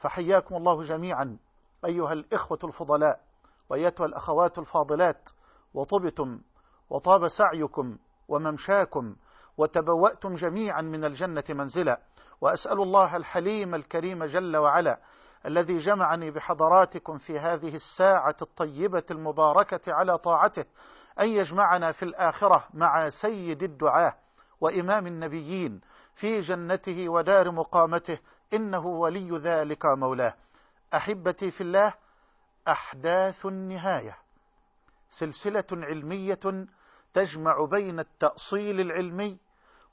فحياكم الله جميعا أيها الإخوة الفضلاء وأيتها الأخوات الفاضلات وطبتم وطاب سعيكم وممشاكم وتبوأتم جميعا من الجنة منزلا وأسأل الله الحليم الكريم جل وعلا الذي جمعني بحضراتكم في هذه الساعة الطيبة المباركة على طاعته أن يجمعنا في الآخرة مع سيد الدعاة وإمام النبيين في جنته ودار مقامته إنه ولي ذلك مولاه. أحبتي في الله أحداث النهاية. سلسلة علمية تجمع بين التأصيل العلمي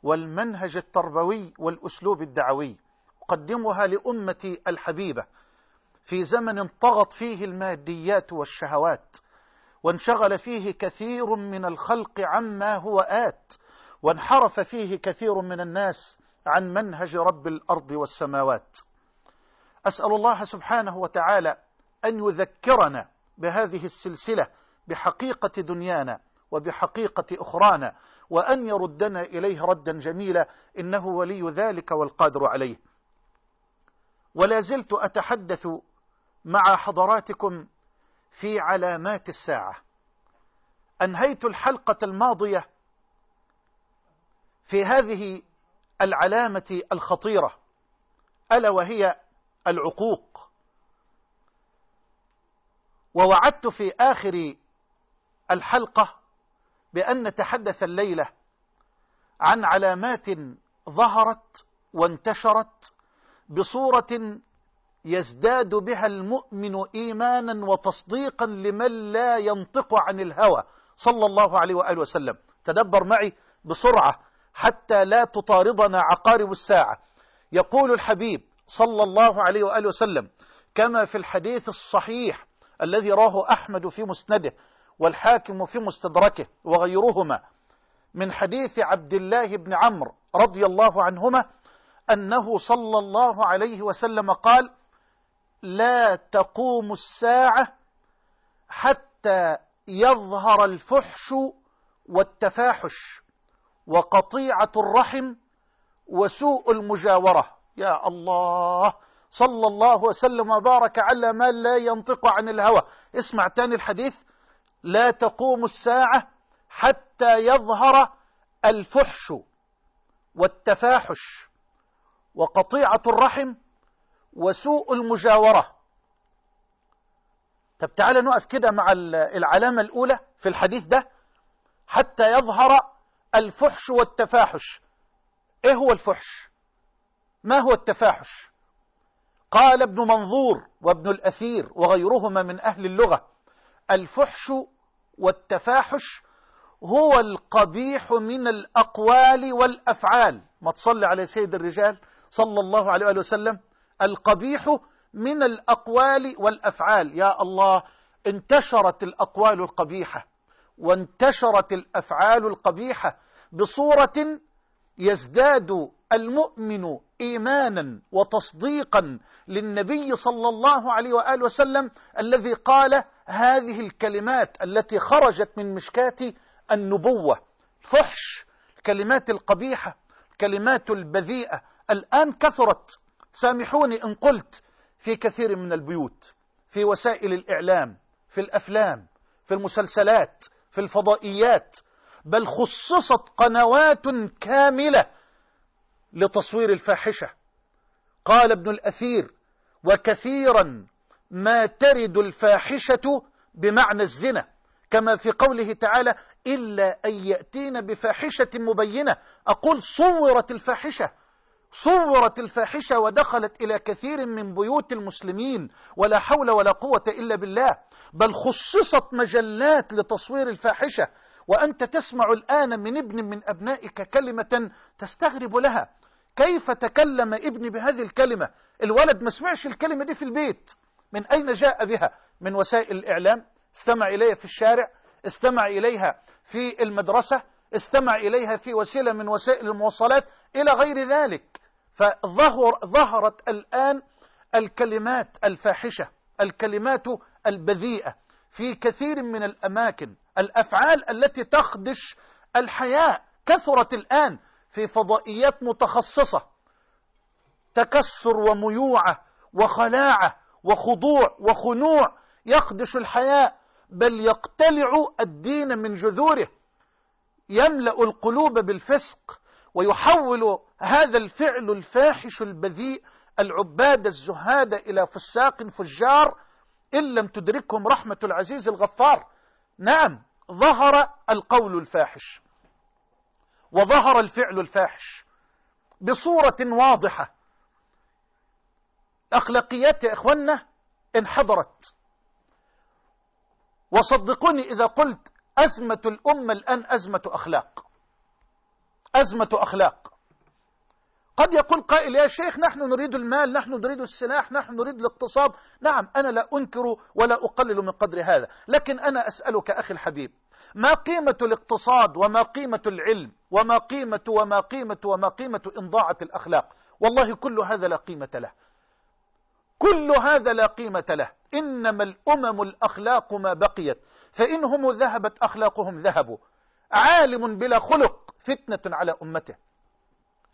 والمنهج التربوي والأسلوب الدعوي. أقدمها لأمتي الحبيبة. في زمن طغت فيه الماديات والشهوات وانشغل فيه كثير من الخلق عما هو آت وانحرف فيه كثير من الناس عن منهج رب الأرض والسماوات. أسأل الله سبحانه وتعالى أن يذكرنا بهذه السلسلة بحقيقة دنيانا وبحقيقة أخرانا وأن يردنا إليه ردا جميلا إنه ولي ذلك والقادر عليه. ولا زلت أتحدث مع حضراتكم في علامات الساعة. أنهيت الحلقة الماضية في هذه العلامة الخطيرة ألا وهي العقوق. ووعدت في آخر الحلقة بأن نتحدث الليلة عن علامات ظهرت وانتشرت بصورة يزداد بها المؤمن إيمانا وتصديقا لمن لا ينطق عن الهوى. صلى الله عليه وآله وسلم. تدبر معي بسرعة. حتى لا تطاردنا عقارب الساعة. يقول الحبيب صلى الله عليه وآله وسلم كما في الحديث الصحيح الذي راه أحمد في مسنده والحاكم في مستدركه وغيرهما من حديث عبد الله بن عمرو رضي الله عنهما أنه صلى الله عليه وسلم قال لا تقوم الساعة حتى يظهر الفحش والتفاحش. وقطيعة الرحم وسوء المجاورة. يا الله صلى الله وسلم وبارك على ما لا ينطق عن الهوى. اسمع تاني الحديث. لا تقوم الساعة حتى يظهر الفحش والتفاحش. وقطيعة الرحم وسوء المجاورة. طب تعالى نقف كده مع العلامة الأولى في الحديث ده. حتى يظهر الفحش والتفاحش. إيه هو الفحش؟ ما هو التفاحش؟ قال ابن منظور وابن الأثير وغيرهما من أهل اللغة الفحش والتفاحش هو القبيح من الأقوال والأفعال. ما تصلي على سيد الرجال صلى الله عليه وآله وسلم القبيح من الأقوال والأفعال. يا الله انتشرت الأقوال القبيحة وانتشرت الأفعال القبيحة بصورة يزداد المؤمن إيمانا وتصديقا للنبي صلى الله عليه وآله وسلم الذي قال هذه الكلمات التي خرجت من مشكاة النبوة. فحش الكلمات القبيحة الكلمات البذيئة. الآن كثرت. سامحوني إن قلت في كثير من البيوت في وسائل الإعلام في الأفلام في المسلسلات في الفضائيات. بل خصصت قنوات كاملة لتصوير الفاحشة. قال ابن الأثير وكثيرا ما ترد الفاحشة بمعنى الزنا كما في قوله تعالى إلا أن يأتين بفاحشة مبينة أقول صورت الفاحشة صورت الفاحشة ودخلت إلى كثير من بيوت المسلمين ولا حول ولا قوة إلا بالله بل خصصت مجلات لتصوير الفاحشة وأنت تسمع الآن من ابن من أبنائك كلمة تستغرب لها. كيف تكلم ابني بهذه الكلمة؟ الولد ما سمعش الكلمة دي في البيت. من أين جاء بها؟ من وسائل الإعلام. استمع إليها في الشارع. استمع إليها في المدرسة. استمع إليها في وسيلة من وسائل المواصلات. إلى غير ذلك. فظهرت الآن الكلمات الفاحشة الكلمات البذيئة في كثير من الأماكن. الأفعال التي تخدش الحياة كثرت الآن في فضائيات متخصصة. تكسر وميوعة وخلاعة وخضوع وخنوع يخدش الحياة بل يقتلع الدين من جذوره. يملأ القلوب بالفسق ويحول هذا الفعل الفاحش البذيء العباد الزهاد إلى فساق فجار إن لم تدركهم رحمة العزيز الغفار. نعم ظهر القول الفاحش وظهر الفعل الفاحش بصورة واضحة. أخلاقيات يا إخوانا انحدرت. وصدقوني إذا قلت أزمة الأمة الآن أزمة أخلاق. أزمة أخلاق. قد يقول قائل يا شيخ نحن نريد المال نحن نريد السلاح نحن نريد الاقتصاد. نعم أنا لا أنكر ولا أقلل من قدر هذا لكن أنا أسألك أخي الحبيب ما قيمة الاقتصاد وما قيمة العلم وما قيمة وما قيمة وما قيمة إن ضاعت الأخلاق؟ والله كل هذا لا قيمة له. كل هذا لا قيمة له. إنما الأمم الأخلاق ما بقيت. فإنهم ذهبت أخلاقهم ذهبوا. عالم بلا خلق فتنة على أمته.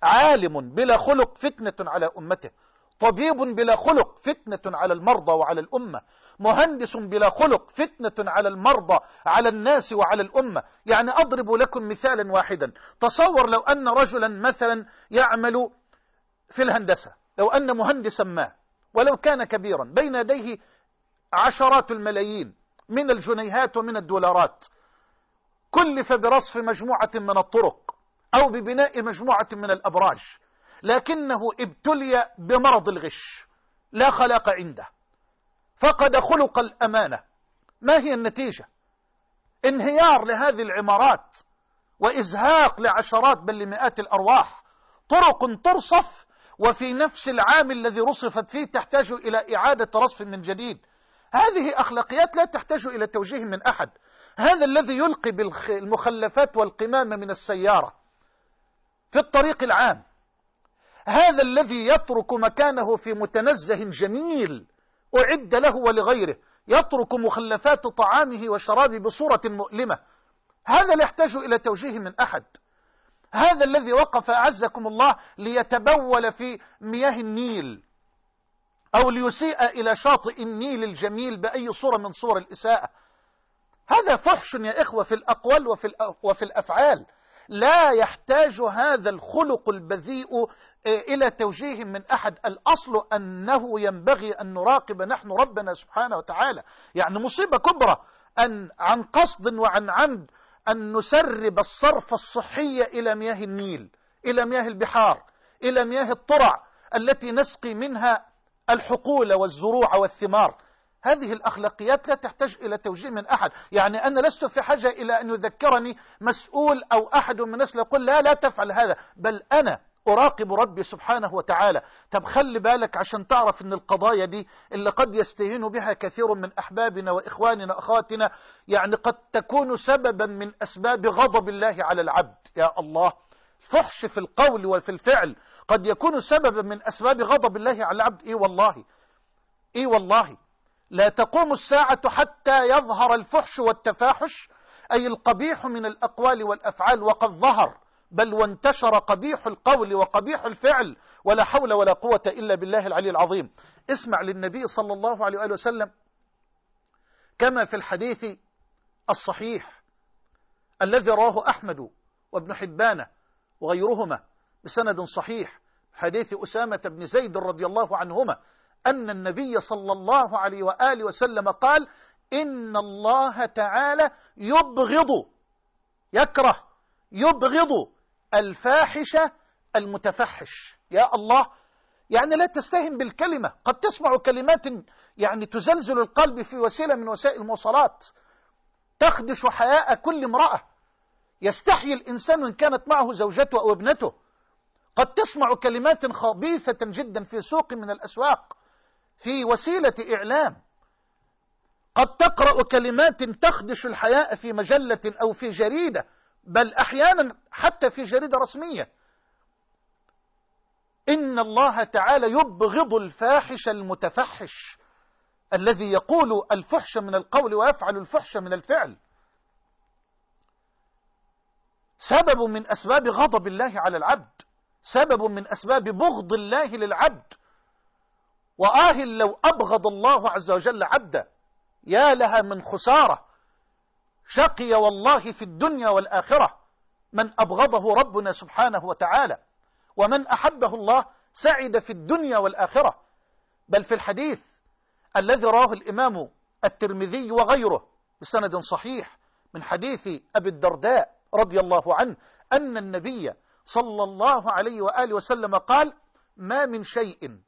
عالم بلا خلق فتنة على أمته طبيب بلا خلق فتنة على المرضى وعلى الأمة مهندس بلا خلق فتنة على المرضى على الناس وعلى الأمة. يعني أضرب لكم مثالا واحدا. تصور لو أن رجلا مثلا يعمل في الهندسة لو أن مهندسا ما ولو كان كبيرا بين يديه عشرات الملايين من الجنيهات ومن الدولارات كلف برصف مجموعة من الطرق. أو ببناء مجموعة من الأبراج لكنه ابتلي بمرض الغش لا خلاق عنده. فقد خلق الأمانة. ما هي النتيجة؟ انهيار لهذه العمارات وإزهاق لعشرات بل لمئات الأرواح. طرق ترصف وفي نفس العام الذي رصفت فيه تحتاج إلى إعادة رصف من جديد. هذه أخلاقيات لا تحتاج إلى توجيه من أحد. هذا الذي يلقي بالمخلفات والقمامة من السيارة. في الطريق العام. هذا الذي يترك مكانه في متنزه جميل أعد له ولغيره. يترك مخلفات طعامه وشرابه بصورة مؤلمة. هذا لا يحتاج إلى توجيه من أحد. هذا الذي وقف أعزكم الله ليتبول في مياه النيل أو ليسيء إلى شاطئ النيل الجميل بأي صورة من صور الإساءة. هذا فحش يا إخوة في الأقوال وفي, وفي الأفعال. لا يحتاج هذا الخلق البذيء آه، إلى توجيه من أحد. الأصل أنه ينبغي أن نراقب نحن ربنا سبحانه وتعالى. يعني مصيبة كبرى أن عن قصد وعن عمد أن نسرب الصرف الصحي إلى مياه النيل إلى مياه البحار إلى مياه الطرع التي نسقي منها الحقول والزروع والثمار. هذه الأخلاقيات لا تحتاج إلى توجيه من أحد. يعني أنا لست في حاجة إلى أن يذكرني مسؤول أو أحد من الناس يقول لا لا تفعل هذا. بل أنا أراقب ربي سبحانه وتعالى. طب خلي بالك عشان تعرف أن القضايا دي اللي قد يستهين بها كثير من أحبابنا وإخواننا أخواتنا يعني قد تكون سببا من أسباب غضب الله على العبد. يا الله الفحش في القول وفي الفعل قد يكون سببا من أسباب غضب الله على العبد. إيه والله إيه والله. لا تقوم الساعة حتى يظهر الفحش والتفاحش أي القبيح من الأقوال والأفعال وقد ظهر بل وانتشر قبيح القول وقبيح الفعل ولا حول ولا قوة إلا بالله العلي العظيم. اسمع للنبي صلى الله عليه وآله وسلم كما في الحديث الصحيح الذي رواه أحمد وابن حبان وغيرهما بسند صحيح حديث أسامة بن زيد رضي الله عنهما أن النبي صلى الله عليه وآله وسلم قال إن الله تعالى يبغض يكره يبغض الفاحش المتفحش. يا الله يعني لا تستهن بالكلمة قد تسمع كلمات يعني تزلزل القلب في وسيلة من وسائل المواصلات تخدش حياء كل امرأة. يستحي الإنسان إن كانت معه زوجته أو ابنته. قد تسمع كلمات خبيثة جدا في سوق من الأسواق. في وسيلة إعلام. قد تقرأ كلمات تخدش الحياء في مجلة أو في جريدة بل أحيانا حتى في جريدة رسمية. إن الله تعالى يبغض الفاحش المتفحش الذي يقول الفحش من القول ويفعل الفحش من الفعل. سبب من أسباب غضب الله على العبد سبب من أسباب بغض الله للعبد. وآه لو أبغض الله عز وجل عبدا يا لها من خسارة. شقي والله في الدنيا والآخرة. من أبغضه ربنا سبحانه وتعالى. ومن أحبه الله سعد في الدنيا والآخرة. بل في الحديث الذي رواه الإمام الترمذي وغيره بسند صحيح من حديث أبي الدرداء رضي الله عنه أن النبي صلى الله عليه وآله وسلم قال ما من شيء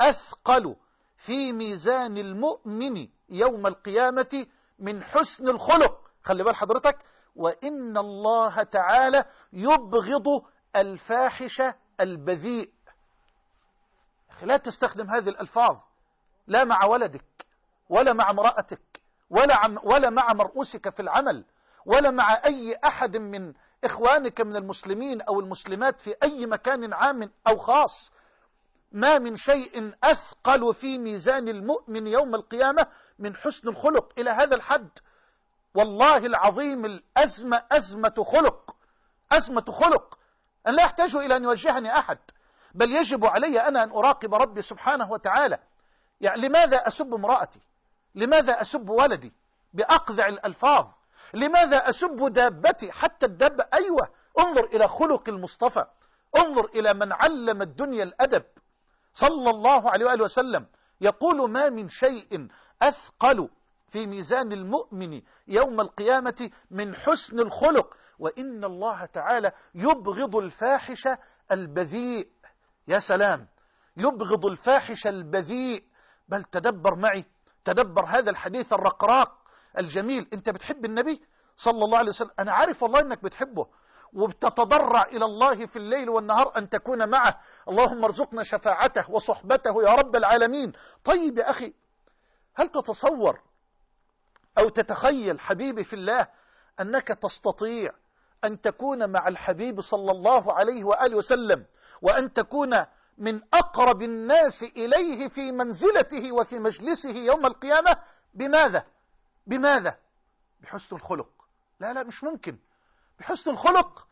أثقل في ميزان المؤمن يوم القيامة من حسن الخلق. خلي بال حضرتك وإن الله تعالى يبغض الفاحش البذيء. لا تستخدم هذه الألفاظ. لا مع ولدك ولا مع امرأتك ولا, عم ولا مع مرؤوسك في العمل ولا مع أي أحد من إخوانك من المسلمين أو المسلمات في أي مكان عام أو خاص. ما من شيء أثقل في ميزان المؤمن يوم القيامة من حسن الخلق. إلى هذا الحد والله العظيم الأزمة أزمة خلق أزمة خلق. أن لا يحتاج إلى أن يوجهني أحد بل يجب علي أنا أن أراقب ربي سبحانه وتعالى. يعني لماذا أسب امرأتي؟ لماذا أسب ولدي بأقذع الألفاظ؟ لماذا أسب دابتي؟ حتى الدابة أيوة انظر إلى خلق المصطفى انظر إلى من علم الدنيا الأدب. صلى الله عليه وآله وسلم يقول ما من شيء أثقل في ميزان المؤمن يوم القيامة من حسن الخلق وإن الله تعالى يبغض الفاحش البذيء. يا سلام يبغض الفاحش البذيء. بل تدبر معي تدبر هذا الحديث الرقراق الجميل. أنت بتحب النبي صلى الله عليه وسلم؟ أنا عارف والله إنك بتحبه. وبتتضرع إلى الله في الليل والنهار أن تكون معه. اللهم ارزقنا شفاعته وصحبته يا رب العالمين. طيب يا أخي هل تتصور أو تتخيل حبيبي في الله أنك تستطيع أن تكون مع الحبيب صلى الله عليه وآله وسلم وأن تكون من أقرب الناس إليه في منزلته وفي مجلسه يوم القيامة؟ بماذا؟ بماذا؟ بحسن الخلق. لا لا مش ممكن. بحسن الخلق.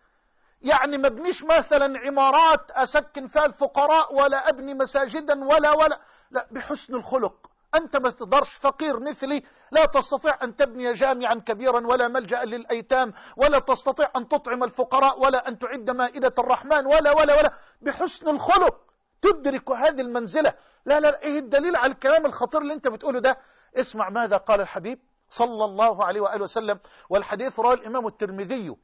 يعني ما ابنيش مثلا عمارات أسكن فيها الفقراء ولا أبني مساجدا ولا ولا. لا بحسن الخلق. أنت ما تقدرش فقير مثلي. لا تستطيع أن تبني جامعا كبيرا ولا ملجأ للأيتام ولا تستطيع أن تطعم الفقراء ولا أن تعد مائدة الرحمن ولا ولا ولا. بحسن الخلق. تدرك هذه المنزلة. لا لا إيه الدليل على الكلام الخطير اللي أنت بتقوله ده؟ اسمع ماذا قال الحبيب صلى الله عليه وآله وسلم. والحديث رواه الإمام الترمذي.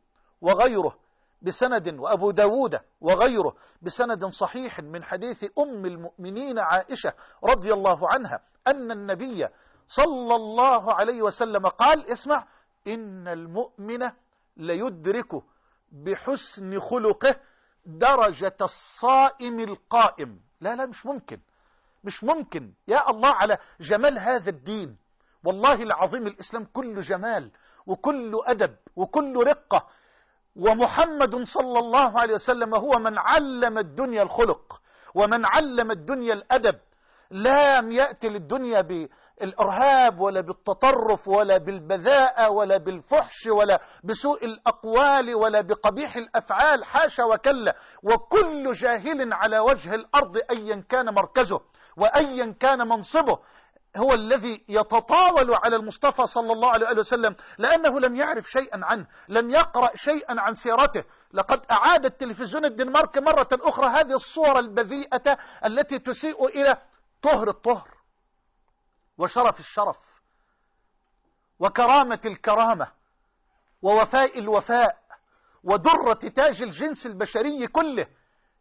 وغيره بسند وأبو داود وغيره بسند صحيح من حديث أم المؤمنين عائشة رضي الله عنها أن النبي صلى الله عليه وسلم قال اسمع إن المؤمن ليدرك بحسن خلقه درجة الصائم القائم. لا لا مش ممكن. مش ممكن. يا الله على جمال هذا الدين. والله العظيم الإسلام كله جمال وكله أدب وكله رقة ومحمد صلى الله عليه وسلم هو من علم الدنيا الخلق ومن علم الدنيا الأدب. لم يأتي للدنيا بالإرهاب ولا بالتطرف ولا بالبذاءة ولا بالفحش ولا بسوء الأقوال ولا بقبيح الأفعال حاشا وكلا وكل جاهل على وجه الأرض أيا كان مركزه وأيا كان منصبه. هو الذي يتطاول على المصطفى صلى الله عليه وسلم لأنه لم يعرف شيئا عنه لم يقرأ شيئا عن سيرته. لقد أعاد التلفزيون الدنمارك مرة أخرى هذه الصورة البذيئة التي تسيء إلى طهر الطهر وشرف الشرف وكرامة الكرامة ووفاء الوفاء ودرة تاج الجنس البشري كله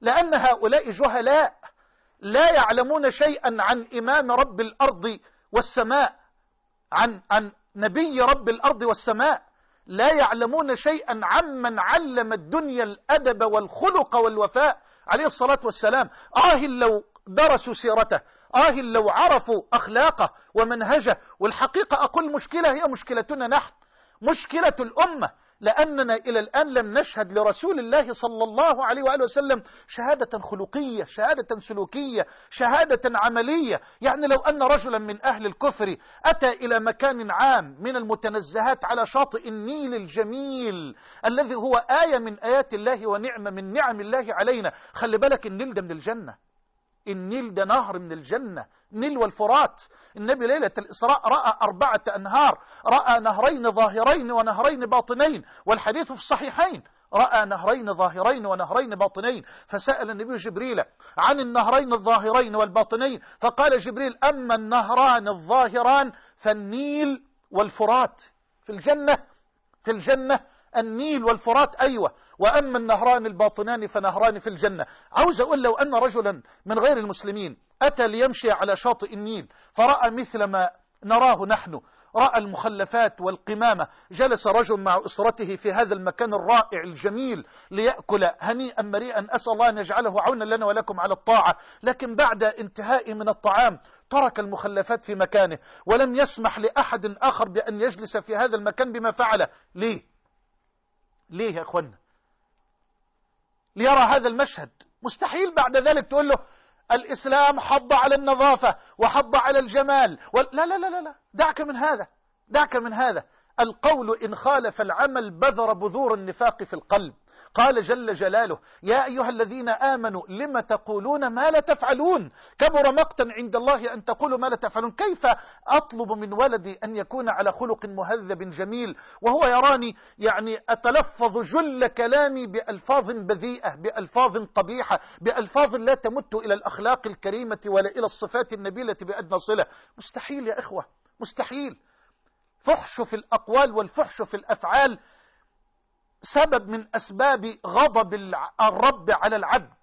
لأن هؤلاء جهلاء لا يعلمون شيئا عن إمام رب الأرض والسماء عن, عن نبي رب الأرض والسماء. لا يعلمون شيئا عمن علم الدنيا الأدب والخلق والوفاء. عليه الصلاة والسلام آه لو درسوا سيرته آه لو عرفوا أخلاقه ومنهجه. والحقيقة أقول مشكلة هي مشكلتنا نحن مشكلة الأمة. لأننا إلى الآن لم نشهد لرسول الله صلى الله عليه وآله وسلم شهادة خلقية شهادة سلوكية شهادة عملية. يعني لو أن رجلا من أهل الكفر أتى إلى مكان عام من المتنزهات على شاطئ النيل الجميل الذي هو آية من آيات الله ونعمة من نعم الله علينا خلي بالك النيل ده من الجنة. النيل ده نهر من الجنة نيل والفرات. النبي ليلة الإسراء رأى أربعة أنهار رأى نهرين ظاهرين ونهرين باطنين والحديث في الصحيحين. رأى نهرين ظاهرين ونهرين باطنين. فسأل النبي جبريل عن النهرين الظاهرين والباطنين فقال جبريل أما النهران الظاهران فالنيل والفرات في الجنة في الجنة النيل والفرات أيوة. وأما النهران الباطنان فنهران في الجنة. عاوز أقول لو أن رجلا من غير المسلمين أتى ليمشي على شاطئ النيل فرأى مثل ما نراه نحن. رأى المخلفات والقمامة. جلس رجل مع أسرته في هذا المكان الرائع الجميل ليأكل هنيئا مريئا. أسأل الله أن يجعله عونا لنا ولكم على الطاعة. لكن بعد انتهاء من الطعام ترك المخلفات في مكانه ولم يسمح لأحد آخر بأن يجلس في هذا المكان بما فعله. ليه؟ ليه يا أخوانا ليرى هذا المشهد. مستحيل بعد ذلك تقول له الإسلام حض على النظافة وحض على الجمال لا لا لا لا لا. دعك من هذا. دعك من هذا. القول إن خالف العمل بذر بذور النفاق في القلب. قال جل جلاله يا أيها الذين آمنوا لم تقولون ما لا تفعلون؟ كبر مقتا عند الله أن تقولوا ما لا تفعلون. كيف أطلب من ولدي أن يكون على خلق مهذب جميل؟ وهو يراني يعني أتلفظ جل كلامي بألفاظ بذيئة بألفاظ قبيحة بألفاظ لا تمت إلى الأخلاق الكريمة ولا إلى الصفات النبيلة بأدنى صلة. مستحيل يا إخوة مستحيل. فحش في الأقوال والفحش في الأفعال سبب من أسباب غضب الرب على العبد.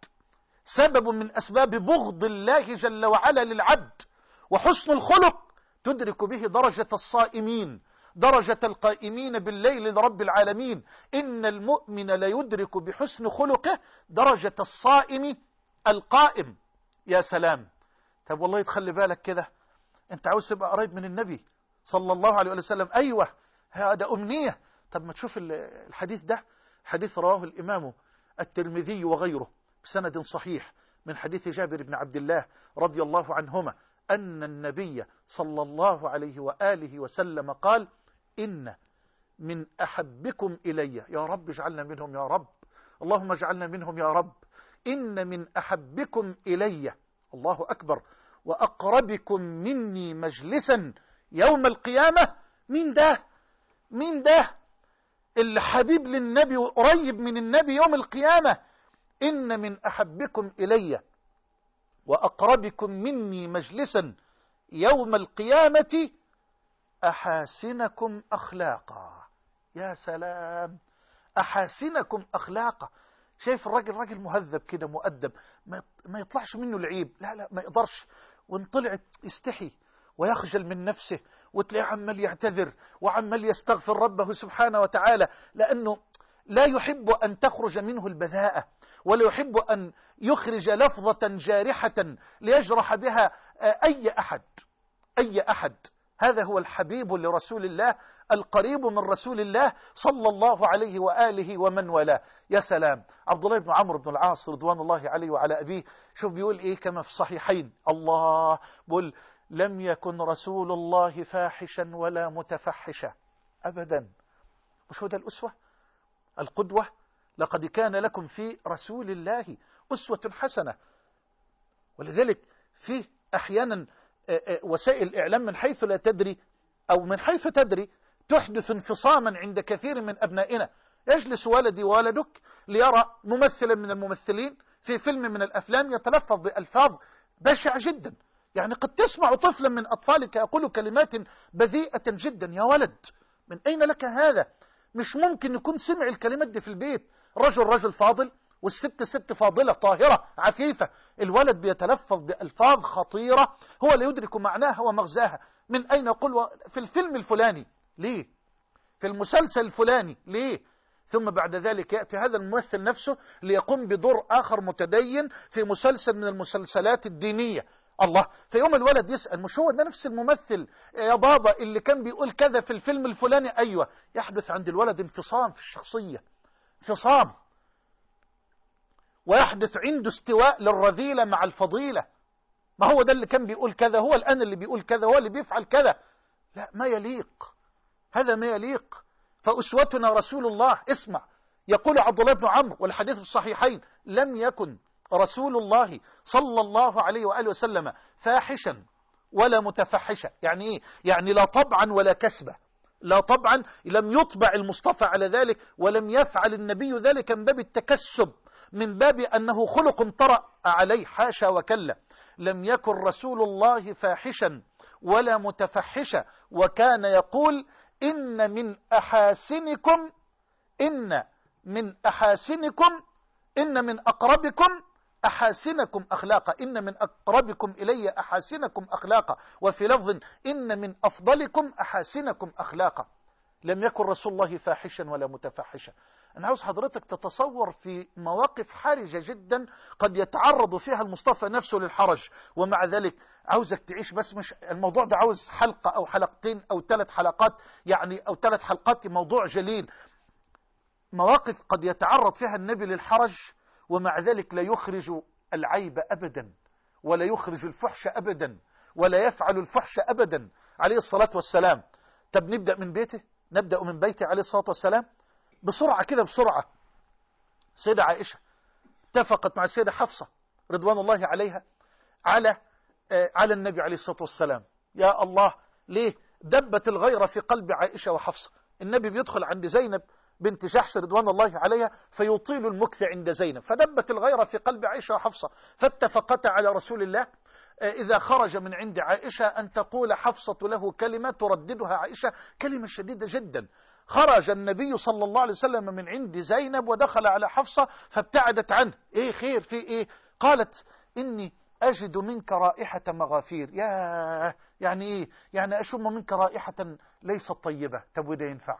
سبب من أسباب بغض الله جل وعلا للعبد. وحسن الخلق تدرك به درجة الصائمين درجة القائمين بالليل لرب العالمين. إن المؤمن ليدرك بحسن خلقه درجة الصائم القائم. يا سلام. طب والله تخلي بالك كده. أنت عاوز تبقى قريب من النبي صلى الله عليه وسلم؟ أيوة. هذا أمنية. طب ما تشوف الحديث ده حديث رواه الإمام الترمذي وغيره بسند صحيح من حديث جابر بن عبد الله رضي الله عنهما أن النبي صلى الله عليه وآله وسلم قال إن من أحبكم إلي. يا رب اجعلنا منهم يا رب. اللهم اجعلنا منهم يا رب. إن من أحبكم إلي. الله أكبر. وأقربكم مني مجلسا يوم القيامة. مين ده؟ مين ده؟ اللي حبيب للنبي وقريب من النبي يوم القيامة. إن من أحبكم إلي وأقربكم مني مجلسا يوم القيامة أحاسنكم أخلاقا. يا سلام أحاسنكم أخلاقا. شايف الراجل راجل مهذب كده مؤدب ما يطلعش منه العيب. لا لا ما يقدرش. وان طلعت يستحي ويخجل من نفسه. وتلاقيه عمال يعتذر وعمال يستغفر ربه سبحانه وتعالى لأنه لا يحب أن تخرج منه البذاءة ولا يحب أن يخرج لفظة جارحة ليجرح بها أي أحد أي أحد. هذا هو الحبيب لرسول الله القريب من رسول الله صلى الله عليه وآله ومن والاه. يا سلام. عبد الله بن عمرو بن العاص رضوان الله عليه وعلى أبيه شوف بيقول إيه كما في الصحيحين. الله بيقول لم يكن رسول الله فاحشا ولا متفحشا. أبدا. مش هو ده الأسوة؟ القدوة. لقد كان لكم في رسول الله أسوة حسنة. ولذلك في أحيانا وسائل الإعلام من حيث لا تدري أو من حيث تدري تحدث انفصاما عند كثير من أبنائنا. يجلس ولدي وولدك ليرى ممثلا من الممثلين في فيلم من الأفلام يتلفظ بألفاظ بشعة جدا. يعني قد تسمع طفلا من أطفالك يقول كلمات بذيئة جدا يا ولد من أين لك هذا؟ مش ممكن يكون سمع الكلمات دي في البيت. رجل رجل فاضل والست ست فاضلة طاهرة عفيفة الولد بيتلفظ بألفاظ خطيرة هو لا يدرك معناها ومغزاها من أين يقول في الفيلم الفلاني. ليه؟ في المسلسل الفلاني. ليه؟ ثم بعد ذلك يأتي هذا الممثل نفسه ليقوم بدور آخر متدين في مسلسل من المسلسلات الدينية. الله. في يوم الولد يسأل مش هو ده نفس الممثل يا بابا اللي كان بيقول كذا في الفيلم الفلاني؟ أيوة. يحدث عند الولد انفصام في الشخصية. انفصام. ويحدث عنده استواء للرذيلة مع الفضيلة. ما هو ده اللي كان بيقول كذا؟ هو الآن اللي بيقول كذا هو اللي بيفعل كذا. لا ما يليق. هذا ما يليق. فأسوتنا رسول الله. اسمع. يقول عبد الله بن عمرو والحديث الصحيحين لم يكن رسول الله صلى الله عليه وآله وسلم فاحشا ولا متفحشا يعني إيه؟ يعني لا طبعا ولا كسبة. لا طبعا لم يطبع المصطفى على ذلك ولم يفعل النبي ذلك من باب التكسب من باب أنه خلق طرأ عليه حاشا وكلا. لم يكن رسول الله فاحشا ولا متفحشا وكان يقول إن من أحاسنكم إن من أحاسنكم إن من أقربكم أحاسنكم أخلاقا. إن من أقربكم إلي أحاسنكم أخلاقا. وفي لفظ إن من أفضلكم أحاسنكم أخلاقا. لم يكن رسول الله فاحشا ولا متفحشا أنا عاوز حضرتك تتصور في مواقف حرجة جدا قد يتعرض فيها المصطفى نفسه للحرج. ومع ذلك عاوزك تعيش بس مش الموضوع ده عاوز حلقة أو حلقتين أو ثلاث حلقات. يعني أو ثلاث حلقات موضوع جليل. مواقف قد يتعرض فيها النبي للحرج ومع ذلك لا يخرج العيب أبدا ولا يخرج الفحش أبدا ولا يفعل الفحش أبدا. عليه الصلاة والسلام. طب نبدأ من بيته؟ نبدأ من بيته عليه الصلاة والسلام؟ بسرعة كده بسرعة. سيدة عائشة اتفقت مع السيدة حفصة رضوان الله عليها على على النبي عليه الصلاة والسلام. يا الله ليه دبت الغيرة في قلب عائشة وحفصة؟ النبي بيدخل عند زينب بنت جحش رضوان الله عليها فيطيل المكث عند زينب. فدبت الغيرة في قلب عائشة وحفصة فاتفقتا على رسول الله إذا خرج من عند عائشة أن تقول حفصة له كلمة ترددها عائشة كلمة شديدة جدا. خرج النبي صلى الله عليه وسلم من عند زينب ودخل على حفصة فابتعدت عنه. إيه خير في إيه؟ قالت إني أجد منك رائحة مغافير. يا يعني إيه؟ يعني أشم منك رائحة ليست طيبة. طب وده ينفع؟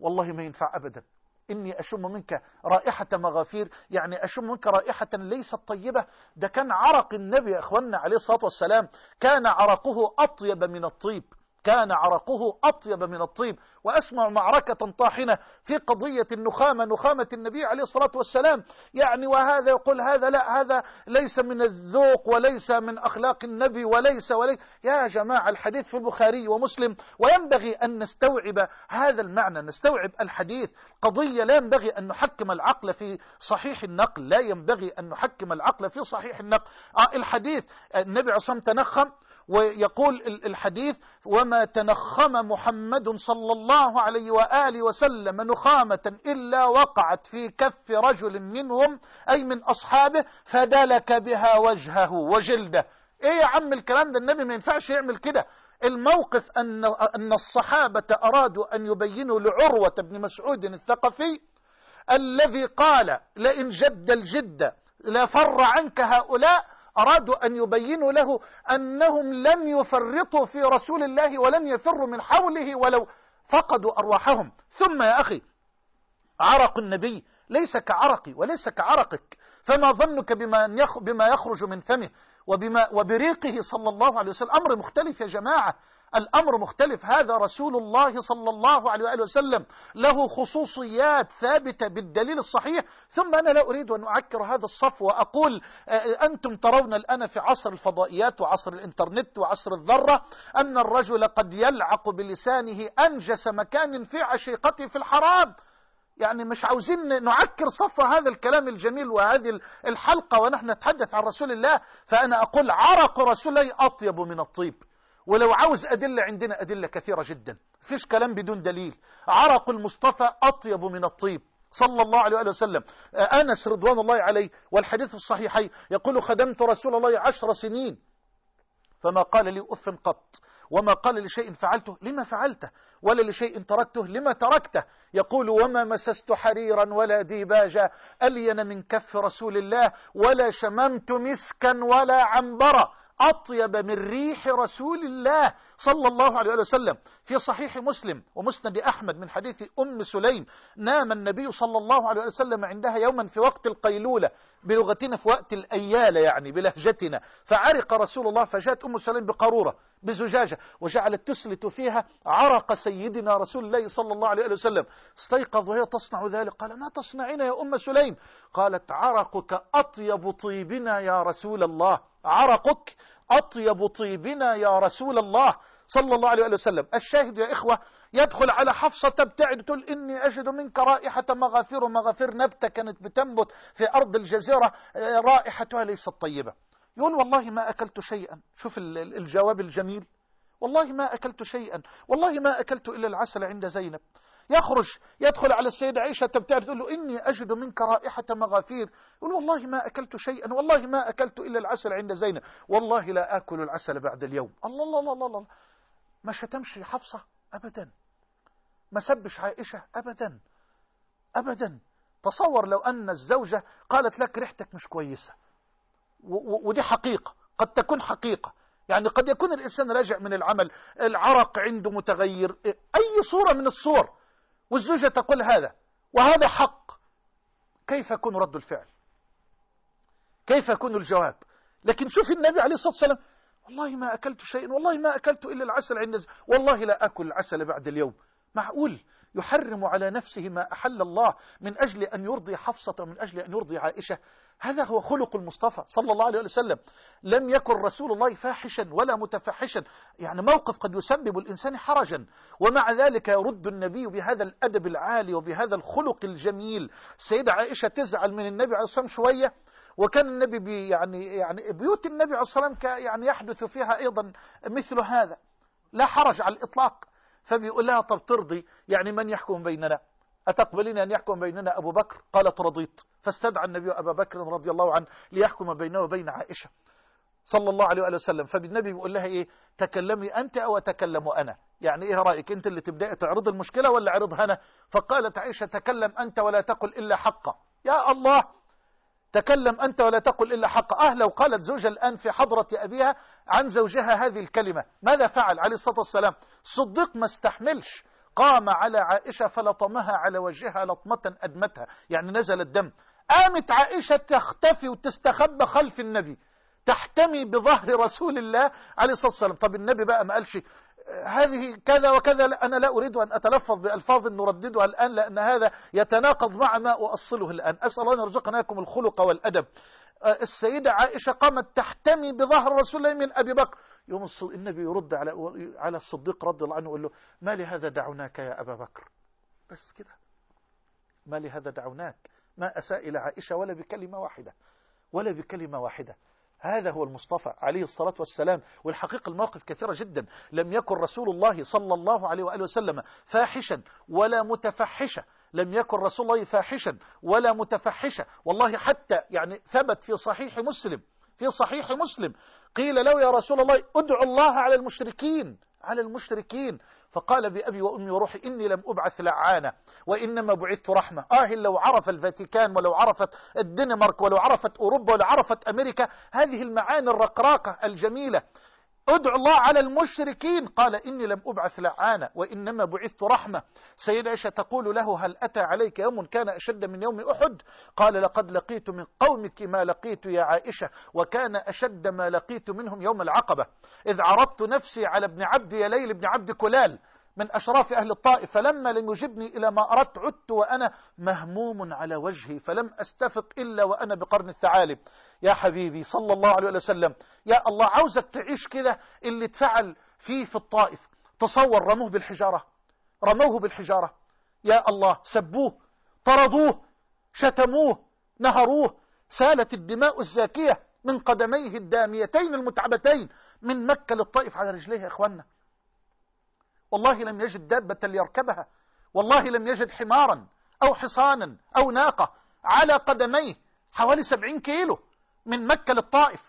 والله ما ينفع أبدا. إني أشم منك رائحة مغافير يعني أشم منك رائحة ليست طيبة. ده كان عرق النبي يا أخوانا عليه الصلاة والسلام. كان عرقه أطيب من الطيب. كان عرقه أطيب من الطيب وأسمع معركة طاحنة في قضية النخامة نخامة النبي عليه الصلاة والسلام. يعني وهذا يقول هذا لا هذا ليس من الذوق وليس من أخلاق النبي وليس وليس. يا جماعة الحديث في البخاري ومسلم وينبغي أن نستوعب هذا المعنى نستوعب الحديث. قضية لا ينبغي أن نحكم العقل في صحيح النقل لا ينبغي أن نحكم العقل في صحيح النقل. آه الحديث النبي عصام تنخم ويقول الحديث وما تنخم محمد صلى الله عليه وآله وسلم نخامة إلا وقعت في كف رجل منهم أي من أصحابه فدلك بها وجهه وجلده. إيه يا عم الكلام ده؟ النبي ما ينفعش يعمل كده. الموقف أن, أن الصحابة أرادوا أن يبينوا لعروة بن مسعود الثقفي الذي قال لئن جد الجد لفر عنك هؤلاء أرادوا أن يبينوا له أنهم لم يفرطوا في رسول الله ولم يفروا من حوله ولو فقدوا أرواحهم. ثم يا أخي عرق النبي ليس كعرقي وليس كعرقك فما ظنك بما بما يخرج من فمه وبما وبريقه صلى الله عليه وسلم. أمر مختلف يا جماعة. الأمر مختلف. هذا رسول الله صلى الله عليه وآله وسلم له خصوصيات ثابتة بالدليل الصحيح. ثم أنا لا أريد أن أعكر هذا الصف وأقول أنتم ترون الآن في عصر الفضائيات وعصر الإنترنت وعصر الذرة أن الرجل قد يلعق بلسانه أنجس مكان في عشيقته في الحرام. يعني مش عاوزين نعكر صف هذا الكلام الجميل وهذه الحلقة ونحن نتحدث عن رسول الله. فأنا أقول عرق رسول الله أطيب من الطيب. ولو عاوز أدلة عندنا أدلة كثيرة جدا. فيش كلام بدون دليل. عرق المصطفى أطيب من الطيب. صلى الله عليه وآله وسلم. أنس رضوان الله عليه والحديث الصحيحي يقول خدمت رسول الله عشر سنين. فما قال لي أف قط. وما قال لشيء فعلته. لما فعلته؟ ولا لشيء تركته. لما تركته؟ يقول وما مسست حريرا ولا ديباجا. ألين من كف رسول الله ولا شممت مسكا ولا عنبرا. أطيب من ريح رسول الله صلى الله عليه وسلم في صحيح مسلم ومسند أحمد من حديث أم سليم نام النبي صلى الله عليه وسلم عندها يوما في وقت القيلولة بلغتنا في وقت الأيالة يعني بلهجتنا. فعرق رسول الله فجاءت أم سليم بقارورة بزجاجة وجعلت تسلت فيها عرق سيدنا رسول الله صلى الله عليه وسلم. استيقظ وهي تصنع ذلك. قال ما تصنعين يا أم سليم؟ قالت عرقك أطيب طيبنا يا رسول الله. عرقك أطيب طيبنا يا رسول الله. صلى الله عليه وسلم. الشاهد يا إخوة يدخل على حفصة تبتعد تقول إني أجد منك رائحة مغافير ومغافير نبتة كانت بتنبت في أرض الجزيرة رائحتها ليست طيبة. يقول والله ما أكلت شيئا. شوف الجواب الجميل. والله ما أكلت شيئا. والله ما أكلت إلا العسل عند زينب. يخرج يدخل على السيدة عائشة تبتعد تقول له إني أجد منك رائحة مغافير. يقول والله ما أكلت شيئا والله ما أكلت إلا العسل عند زينب. والله لا آكل العسل بعد اليوم. الله الله الله الله, الله. ما شتمش حفصة أبدا. ما سبش عائشة أبدا. أبدا. تصور لو أن الزوجة قالت لك ريحتك مش كويسة. ودي حقيقة. قد تكون حقيقة. يعني قد يكون الإنسان راجع من العمل. العرق عنده متغير. أي صورة من الصور. والزوجة تقول هذا. وهذا حق. كيف يكون رد الفعل؟ كيف يكون الجواب؟ لكن شوف النبي عليه الصلاة والسلام والله ما أكلت شيئا والله ما أكلت إلا العسل عند والله لا أكل العسل بعد اليوم. معقول؟ يحرم على نفسه ما أحل الله من أجل أن يرضي حفصة ومن أجل أن يرضي عائشة. هذا هو خلق المصطفى صلى الله عليه وسلم. لم يكن رسول الله فاحشا ولا متفحشا. يعني موقف قد يسبب الإنسان حرجا. ومع ذلك يرد النبي بهذا الأدب العالي وبهذا الخلق الجميل. السيدة عائشة تزعل من النبي عليه الصلاة والسلام شوية وكان النبي بي يعني يعني بيوت النبي عليه الصلاة والسلام يعني يحدث فيها أيضا مثل هذا. لا حرج على الإطلاق. فبيقول لها طب ترضي يعني من يحكم بيننا؟ أتقبلين أن يحكم بيننا أبو بكر؟ قالت رضيت. فاستدعى النبي أبا بكر رضي الله عنه ليحكم بينه وبين عائشة صلى الله عليه وآله وسلم. فالنبي بيقول لها إيه؟ تكلمي أنت أو أتكلم أنا؟ يعني إيه رأيك؟ أنت اللي تبدأ تعرض المشكلة ولا عرضها أنا؟ فقالت عائشة تكلم أنت ولا تقل إلا حقا. يا الله! تكلم أنت ولا تقل إلا حق أه لو قالت زوجها الآن في حضرة أبيها عن زوجها هذه الكلمة. ماذا فعل؟ عليه الصلاة والسلام. صديق ما استحملش. قام على عائشة فلطمها على وجهها لطمة أدمتها. يعني نزل الدم. قامت عائشة تختفي وتستخبى خلف النبي. تحتمي بظهر رسول الله عليه الصلاة والسلام. طب النبي بقى ما قالش هذه كذا وكذا أنا لا أريد أن أتلفظ بألفاظ نرددها الآن لأن هذا يتناقض مع ما أؤصله الآن. أسأل الله أن يرزقناكم الخلق والأدب. السيدة عائشة قامت تحتمي بظهر رسول الله من أبي بكر. يوم النبي يرد على على الصديق رضي الله عنه ويقول له ما لهذا دعوناك يا أبا بكر؟ بس كده. ما لهذا دعوناك؟ ما أساء إلى عائشة ولا بكلمة واحدة ولا بكلمة واحدة. هذا هو المصطفى عليه الصلاة والسلام. والحقيقة الموقف كثيرة جدا. لم يكن رسول الله صلى الله عليه وآله وسلم فاحشا ولا متفحشا لم يكن رسول الله فاحشا ولا متفحشا والله حتى يعني ثبت في صحيح مسلم في صحيح مسلم. قيل له يا رسول الله ادعو الله على المشركين على المشركين. فقال بأبي وأمي وروحي إني لم أبعث لعانة وإنما بعثت رحمة. آه لو عرف الفاتيكان ولو عرفت الدنمارك ولو عرفت أوروبا ولو عرفت أمريكا هذه المعاني الرقراقة الجميلة. ادعو الله على المشركين. قال إني لم أبعث لعانة وإنما بعثت رحمة. سيدة عائشة تقول له هل أتى عليك يوم كان أشد من يوم أحد؟ قال لقد لقيت من قومك ما لقيت يا عائشة وكان أشد ما لقيت منهم يوم العقبة. إذ عرضت نفسي على ابن عبد يليل ابن عبد كلال. من أشراف أهل الطائف فلما لم يجبني إلى ما أردت عدت وأنا مهموم على وجهي فلم أستفق إلا وأنا بقرن الثعالب. يا حبيبي صلى الله عليه وسلم يا الله عاوزك تعيش كده اللي اتفعل فيه في الطائف. تصور رموه بالحجارة. رموه بالحجارة. يا الله سبوه طردوه شتموه نهروه. سالت الدماء الزاكية من قدميه الداميتين المتعبتين من مكة للطائف على رجليه يا إخواننا. والله لم يجد دابة ليركبها والله لم يجد حمارا أو حصانا أو ناقة على قدميه حوالي سبعين كيلو من مكة للطائف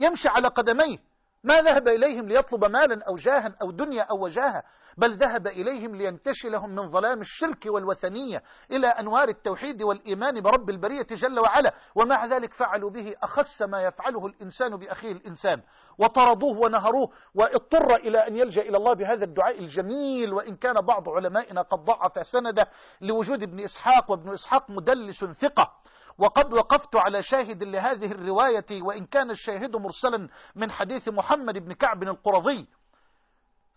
يمشي على قدميه. ما ذهب إليهم ليطلب مالا أو جاها أو دنيا أو وجاهة بل ذهب إليهم لينتشلهم من ظلام الشرك والوثنية إلى أنوار التوحيد والإيمان برب البرية جل وعلا. ومع ذلك فعلوا به أخس ما يفعله الإنسان بأخيه الإنسان. وطردوه ونهروه. واضطر إلى أن يلجأ إلى الله بهذا الدعاء الجميل. وإن كان بعض علمائنا قد ضعف سنده لوجود ابن إسحاق. وابن إسحاق مدلس ثقة. وقد وقفت على شاهد لهذه الرواية. وإن كان الشاهد مرسلا من حديث محمد بن كعب القرظي.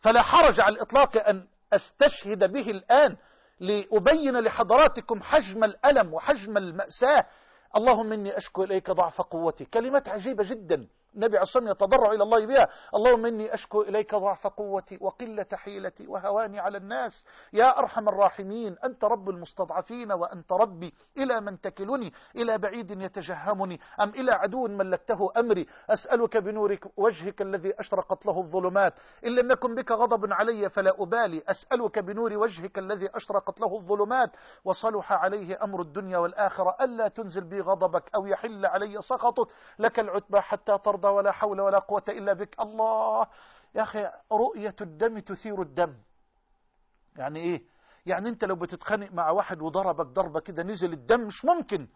فلا حرج على الإطلاق أن أستشهد به الآن لأبين لحضراتكم حجم الألم وحجم المأساة. اللهم إني أشكو إليك ضعف قوتي. كلمات عجيبة جدا. النبي عليه الصلاة يتضرع إلى الله بها. اللهم إني أشكو إليك ضعف قوتي وقلة حيلتي وهواني على الناس. يا أرحم الراحمين أنت رب المستضعفين وأنت ربي. إلى من تكلني؟ إلى بعيد يتجهمني؟ أم إلى عدو ملكته أمري؟ أسألك بنور وجهك الذي أشرقت له الظلمات. إن لم يكن بك غضب علي فلا أبالي. أسألك بنور وجهك الذي أشرقت له الظلمات. وصلح عليه أمر الدنيا والآخرة. ألا تنزل بي غضبك أو يحل علي سخطك. لك العتبى حتى ترضى. ترضى ولا حول ولا قوة إلا بك. الله. يا أخي رؤية الدم تثير الدم. يعني إيه؟ يعني أنت لو بتتخانق مع واحد وضربك ضربة كده نزل الدم مش ممكن.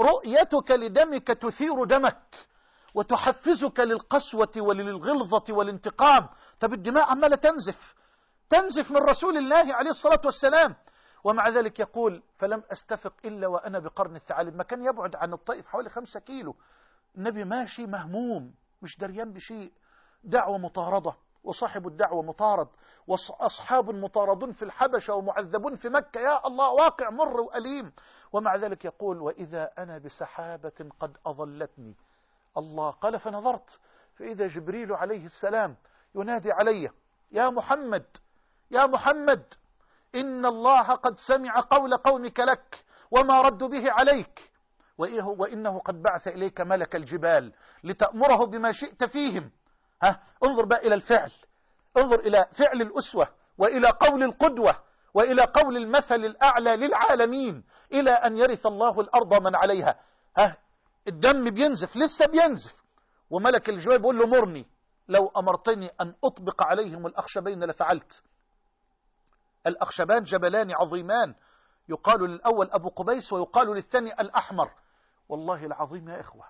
رؤيتك لدمك تثير دمك وتحفزك للقسوة وللغلظة والانتقام. طب الدماء عمالة تنزف. تنزف من رسول الله عليه الصلاة والسلام. ومع ذلك يقول فلم أستفق إلا وأنا بقرن الثعالب. ما كان يبعد عن الطائف حوالي خمسة كيلو. النبي ماشي مهموم مش دريان بشيء. دعوة مطاردة وصاحب الدعوة مطارد وأصحاب مطاردون في الحبشة ومعذبون في مكة. يا الله واقع مر وأليم. ومع ذلك يقول وإذا أنا بسحابة قد أظلتني الله قال فنظرت. فإذا جبريل عليه السلام ينادي علي يا محمد يا محمد إن الله قد سمع قول قومك لك وما ردوا به عليك. وإنه قد بعث إليك ملك الجبال لتأمره بما شئت فيهم. ها؟ انظر بقى إلى الفعل. انظر إلى فعل الأسوة وإلى قول القدوة وإلى قول المثل الأعلى للعالمين إلى أن يرث الله الأرض من عليها. ها؟ الدم بينزف لسه بينزف. وملك الجبال بيقول له مرني. لو أمرتني أن أطبق عليهم الأخشبين لفعلت. الأخشبان جبلان عظيمان. يقال للأول أبو قبيس ويقال للثاني الأحمر. والله العظيم يا إخوة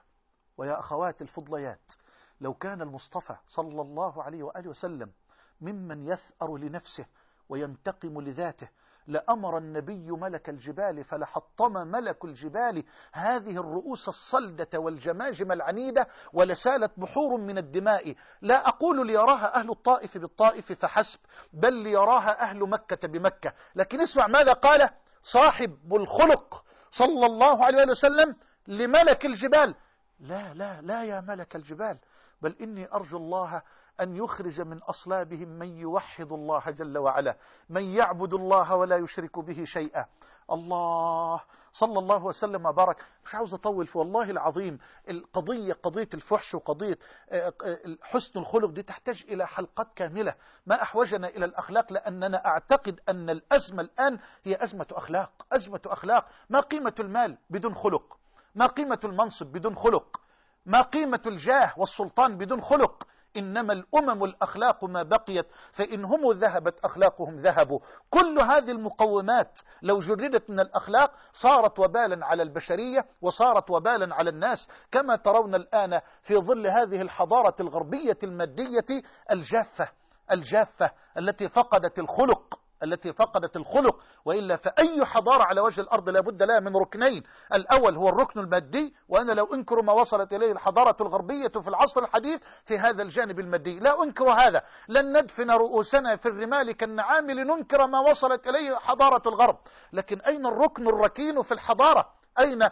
ويا أخوات الفضليات لو كان المصطفى صلى الله عليه وآله وسلم ممن يثأر لنفسه وينتقم لذاته لأمر النبي ملك الجبال فلحطم ملك الجبال هذه الرؤوس الصلدة والجماجم العنيدة ولسالت بحور من الدماء. لا أقول ليراها أهل الطائف بالطائف فحسب بل ليراها أهل مكة بمكة. لكن اسمع ماذا قال صاحب الخلق صلى الله عليه وسلم لملك الجبال. لا لا لا يا ملك الجبال بل إني أرجو الله أن يخرج من أصلابهم من يوحد الله جل وعلا من يعبد الله ولا يشرك به شيئا. الله صلى الله وسلم وبارك. مش عاوز أطول في والله العظيم القضية قضية الفحش وقضية آه، آه، حسن الخلق دي تحتاج إلى حلقات كاملة. ما أحوجنا إلى الأخلاق لأننا أعتقد أن الأزمة الآن هي أزمة أخلاق أزمة أخلاق. ما قيمة المال بدون خلق؟ ما قيمة المنصب بدون خلق؟ ما قيمة الجاه والسلطان بدون خلق؟ إنما الأمم الأخلاق ما بقيت فإن هم ذهبت أخلاقهم ذهبوا. كل هذه المقومات لو جردت من الأخلاق صارت وبالا على البشرية وصارت وبالا على الناس كما ترون الآن في ظل هذه الحضارة الغربية المادية الجافة الجافة التي فقدت الخلق. التي فقدت الخلق وإلا فأي حضارة على وجه الأرض لابد لها من ركنين. الأول هو الركن المادي وأنا لو أنكر ما وصلت إليه الحضارة الغربية في العصر الحديث في هذا الجانب المادي. لا أنكر هذا. لن ندفن رؤوسنا في الرمال كالنعام لننكر ما وصلت إليه حضارة الغرب. لكن أين الركن الركين في الحضارة؟ أين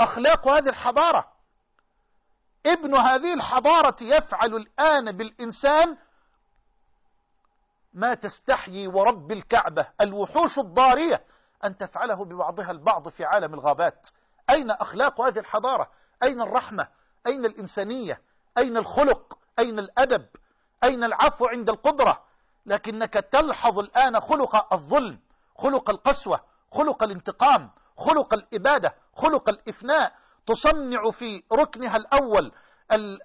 أخلاق هذه الحضارة؟ ابن هذه الحضارة يفعل الآن بالإنسان ما تستحيي ورب الكعبة الوحوش الضارية أن تفعله ببعضها البعض في عالم الغابات. أين أخلاق هذه الحضارة؟ أين الرحمة؟ أين الإنسانية؟ أين الخلق؟ أين الأدب؟ أين العفو عند القدرة؟ لكنك تلحظ الآن خلق الظلم خلق القسوة خلق الانتقام خلق الإبادة خلق الإفناء تصنع في ركنها الأول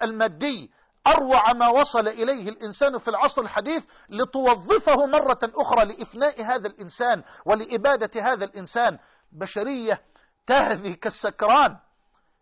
المادي أروع ما وصل إليه الإنسان في العصر الحديث لتوظفه مرة أخرى لإفناء هذا الإنسان ولإبادة هذا الإنسان. بشرية تهذي كالسكران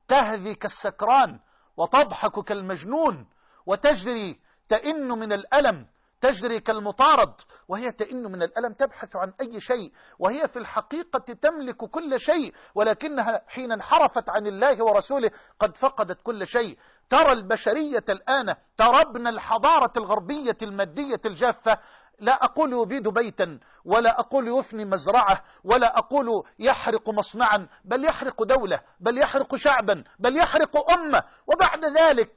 تهذي كالسكران وتضحك كالمجنون وتجري تئن من الألم تجري كالمطارد وهي تئن من الألم تبحث عن أي شيء وهي في الحقيقة تملك كل شيء ولكنها حين انحرفت عن الله ورسوله قد فقدت كل شيء. ترى البشرية الآن ترى ابن الحضارة الغربية المادية الجافة لا أقول يبيد بيتا ولا أقول يفني مزرعة ولا أقول يحرق مصنعا بل يحرق دولة بل يحرق شعبا بل يحرق أمة. وبعد ذلك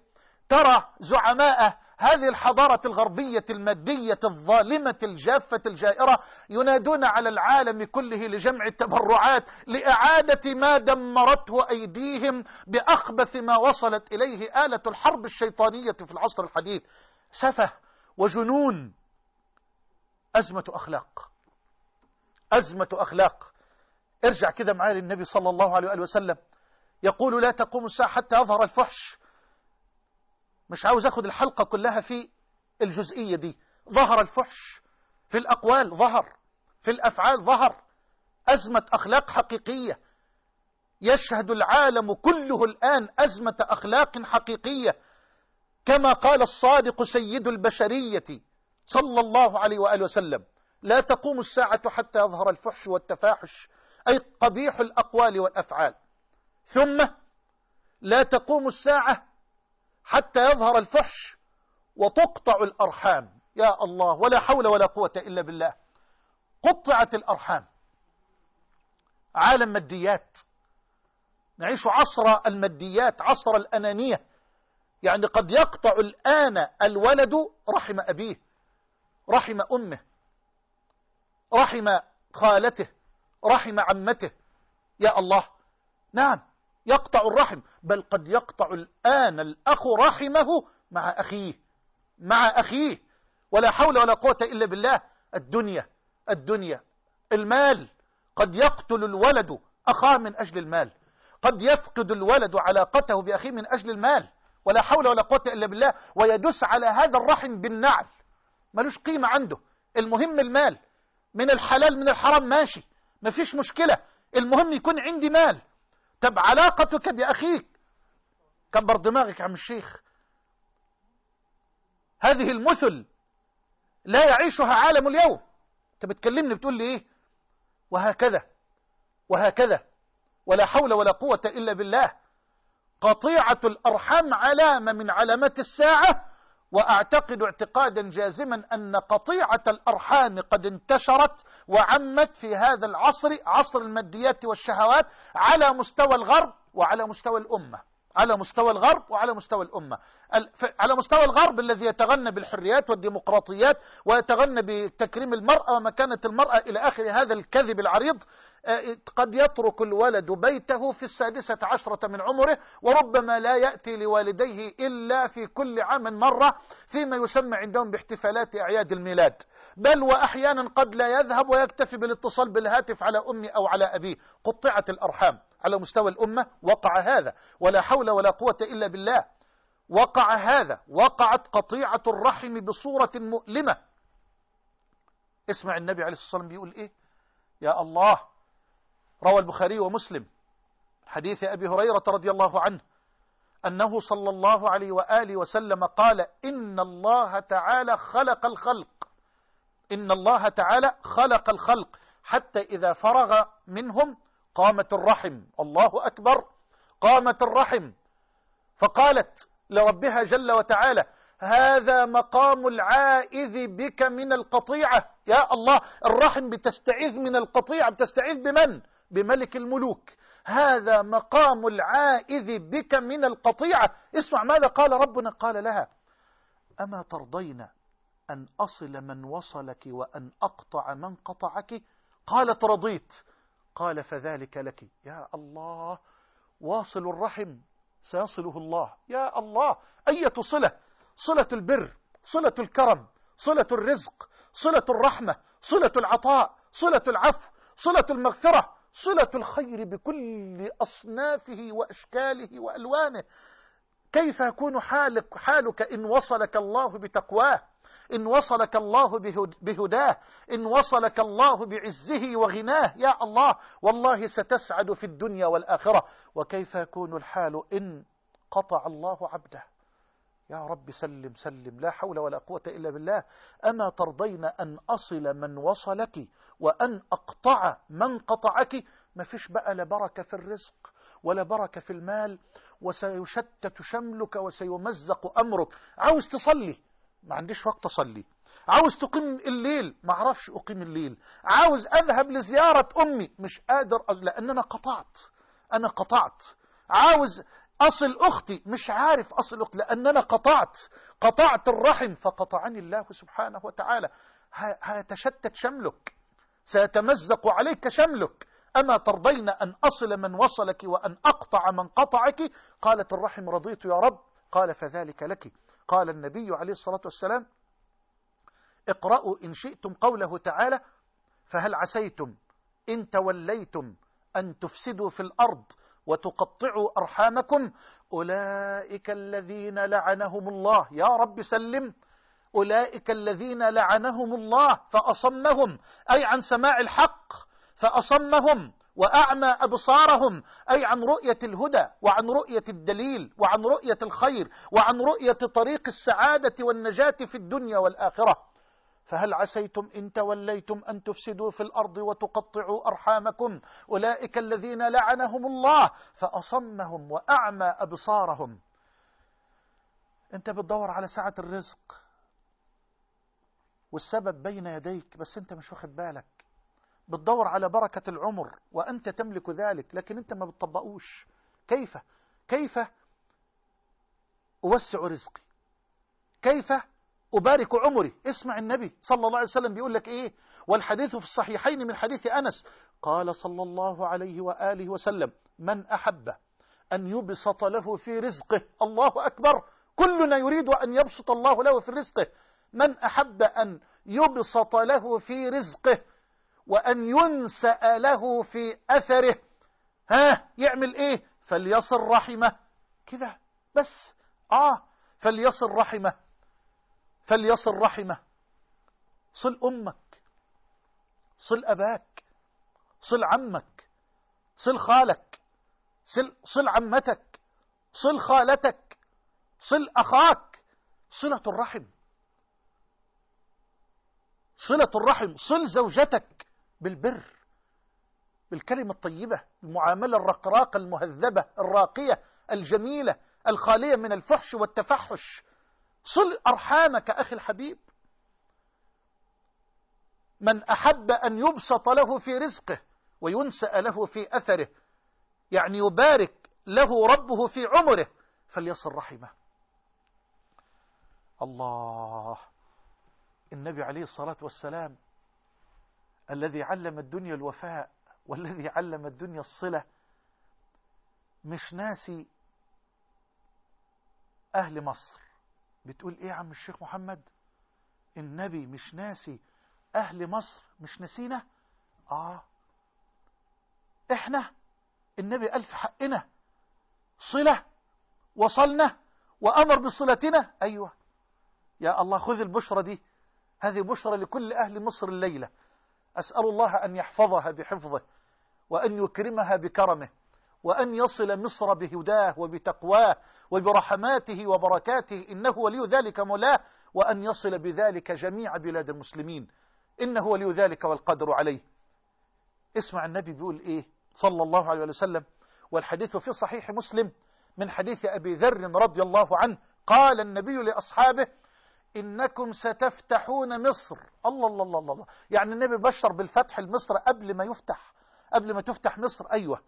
ترى زعماء هذه الحضارة الغربية المادية الظالمة الجافة الجائرة ينادون على العالم كله لجمع التبرعات لإعادة ما دمرته أيديهم بأخبث ما وصلت إليه آلة الحرب الشيطانية في العصر الحديث. سفه وجنون. أزمة أخلاق. أزمة أخلاق. ارجع كده معايا للنبي صلى الله عليه وآله وسلم. يقول لا تقوم الساعة حتى يظهر الفحش. مش عاوز أخذ الحلقة كلها في الجزئية دي. ظهر الفحش في الأقوال ظهر في الأفعال ظهر أزمة أخلاق حقيقية. يشهد العالم كله الآن أزمة أخلاق حقيقية. كما قال الصادق سيد البشرية صلى الله عليه وآله وسلم لا تقوم الساعة حتى يظهر الفحش والتفاحش أي قبيح الأقوال والأفعال. ثم لا تقوم الساعة حتى يظهر الفحش وتقطع الأرحام. يا الله ولا حول ولا قوة إلا بالله. قطعت الأرحام. عالم ماديات. نعيش عصر الماديات عصر الأنانية. يعني قد يقطع الآن الولد رحم أبيه رحم أمه رحم خالته رحم عمته. يا الله. نعم. يقطع الرحم بل قد يقطع الآن الأخ رحمه مع أخيه مع أخيه. ولا حول ولا قوة إلا بالله. الدنيا الدنيا. المال. قد يقتل الولد أخاه من أجل المال. قد يفقد الولد علاقته بأخيه من أجل المال. ولا حول ولا قوة إلا بالله. ويدس على هذا الرحم بالنعل. ملوش قيمة عنده. المهم المال. من الحلال من الحرام ماشي. مفيش مشكلة. المهم يكون عندي مال. طب علاقتك بأخيك. كبر دماغك عم الشيخ. هذه المثل لا يعيشها عالم اليوم. انت بتكلمني بتقول لي إيه؟ وهكذا وهكذا. ولا حول ولا قوة إلا بالله. قطيعة الأرحام علامة من علامات الساعة وأعتقد اعتقادا جازما أن قطيعة الأرحام قد انتشرت وعمت في هذا العصر عصر الماديات والشهوات على مستوى الغرب وعلى مستوى الأمة على مستوى الغرب وعلى مستوى الأمة. على مستوى الغرب الذي يتغنى بالحريات والديمقراطيات ويتغنى بتكريم المرأة ومكانة المرأة إلى آخر هذا الكذب العريض قد يترك الولد بيته في السادسة عشرة من عمره وربما لا يأتي لوالديه إلا في كل عام مرة فيما يسمى عندهم باحتفالات أعياد الميلاد. بل وأحيانا قد لا يذهب ويكتفي بالاتصال بالهاتف على أمي أو على أبيه. قطعت الأرحام على مستوى الأمة وقع هذا. ولا حول ولا قوة إلا بالله. وقع هذا. وقعت قطيعة الرحم بصورة مؤلمة. اسمع النبي عليه الصلاة والسلام بيقول إيه؟ يا الله روى البخاري ومسلم. حديث أبي هريرة رضي الله عنه أنه صلى الله عليه وآله وسلم قال إن الله تعالى خلق الخلق. إن الله تعالى خلق الخلق. حتى إذا فرغ منهم قامت الرحم. الله أكبر. قامت الرحم. فقالت لربها جل وتعالى هذا مقام العائذ بك من القطيعة. يا الله الرحم بتستعيذ من القطيعة. بتستعيذ بمن؟ بملك الملوك. هذا مقام العائذ بك من القطيعة. اسمع ماذا قال ربنا. قال لها أما ترضين أن أصل من وصلك وأن أقطع من قطعك؟ قالت رضيت. قال فذلك لك. يا الله واصل الرحم سيصله الله. يا الله أية صلة؟ صلة البر صلة الكرم صلة الرزق صلة الرحمة صلة العطاء صلة العفو صلة المغفرة. صلة الخير بكل أصنافه وأشكاله وألوانه. كيف يكون حالك, حالك؟ إن وصلك الله بتقواه إن وصلك الله بهداه إن وصلك الله بعزه وغناه. يا الله والله ستسعد في الدنيا والآخرة. وكيف يكون الحال إن قطع الله عبده؟ يا رب سلم سلم. لا حول ولا قوة إلا بالله. أما ترضين أن أصل من وصلك؟ وأن أقطع من قطعك. ما فيش بقى لا بركة في الرزق ولا بركة في المال وسيشتت شملك وسيمزق أمرك. عاوز تصلي؟ ما عنديش وقت أصلي. عاوز تقيم الليل؟ ما أعرفش أقيم الليل. عاوز أذهب لزيارة أمي؟ مش قادر لأن أنا قطعت. أنا قطعت. عاوز أصل أختي؟ مش عارف أصل أختي لأن أنا قطعت. قطعت الرحم فقطعني الله سبحانه وتعالى. هيتشتت شملك. سيتمزق عليك شملك. أما ترضين أن أصل من وصلك وأن أقطع من قطعك؟ قالت الرحم رضيت يا رب. قال فذلك لك. قال النبي عليه الصلاة والسلام اقرأوا إن شئتم قوله تعالى فهل عسيتم إن توليتم أن تفسدوا في الأرض وتقطعوا أرحامكم؟ أولئك الذين لعنهم الله. يا رب سلم. أولئك الذين لعنهم الله فأصمهم أي عن سماع الحق فأصمهم وأعمى أبصارهم أي عن رؤية الهدى وعن رؤية الدليل وعن رؤية الخير وعن رؤية طريق السعادة والنجاة في الدنيا والآخرة. فهل عسيتم إن توليتم أن تفسدوا في الأرض وتقطعوا أرحامكم؟ أولئك الذين لعنهم الله فأصمهم وأعمى أبصارهم. أنت بتدور على سعة الرزق. والسبب بين يديك بس أنت مش واخد بالك. بتدور على بركة العمر وأنت تملك ذلك لكن أنت ما بتطبقوش. كيف؟ كيف أوسع رزقي؟ كيف أبارك عمري؟ اسمع النبي صلى الله عليه وسلم بيقول لك إيه؟ والحديث في الصحيحين من حديث أنس. قال صلى الله عليه وآله وسلم من أحب أن يبسط له في رزقه. الله أكبر. كلنا يريد أن يبسط الله له في رزقه. من أحب أن يبسط له في رزقه وأن ينسأ له في أثره. ها يعمل إيه؟ فليصل رحمه. كده بس. آه فليصل رحمه. فليصل رحمه. صل أمك. صل أباك. صل عمك. صل خالك. صل, صل عمتك. صل خالتك. صل أخاك. صلة الرحم. صلة الرحم صل زوجتك بالبر بالكلمة الطيبة المعاملة الرقراقة المهذبة الراقية الجميلة الخالية من الفحش والتفحش. صل أرحامك أخي الحبيب. من أحب أن يبسط له في رزقه وينسأ له في أثره يعني يبارك له ربه في عمره فليصل رحمه. الله. النبي عليه الصلاة والسلام الذي علم الدنيا الوفاء والذي علم الدنيا الصلة مش ناسي أهل مصر. بتقول إيه يا عم الشيخ محمد؟ النبي مش ناسي أهل مصر مش نسينا؟ آه. إحنا النبي ألف حقنا صلة وصلنا وأمر بصلتنا. أيوة. يا الله خذ البشرة دي. هذه بشرة لكل أهل مصر الليلة. أسأل الله أن يحفظها بحفظه وأن يكرمها بكرمه وأن يصل مصر بهداه وبتقواه وبرحماته وبركاته. إنه ولي ذلك مولاه وأن يصل بذلك جميع بلاد المسلمين. إنه ولي ذلك والقدر عليه. اسمع النبي بيقول إيه؟ صلى الله عليه وسلم. والحديث في صحيح مسلم من حديث أبي ذر رضي الله عنه قال النبي لأصحابه إنكم ستفتحون مصر. الله الله الله الله يعني النبي بشر بالفتح لمصر قبل ما يفتح قبل ما تفتح مصر. أيوة.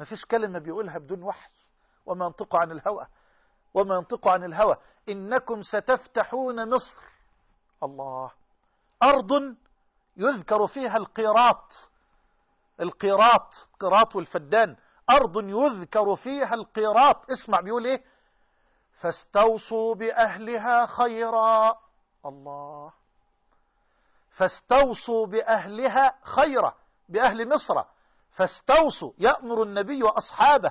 ما فيش كلمة بيقولها بدون وحي. وما ينطق عن الهوى. وما ينطق عن الهوى. إنكم ستفتحون مصر. الله. أرض يذكر فيها القيراط. القيراط قيراط والفدان. أرض يذكر فيها القيراط. اسمع بيقول إيه؟ فاستوصوا بأهلها خيرا. الله. فاستوصوا بأهلها خيرا بأهل مصر. فاستوصوا يأمر النبي وأصحابه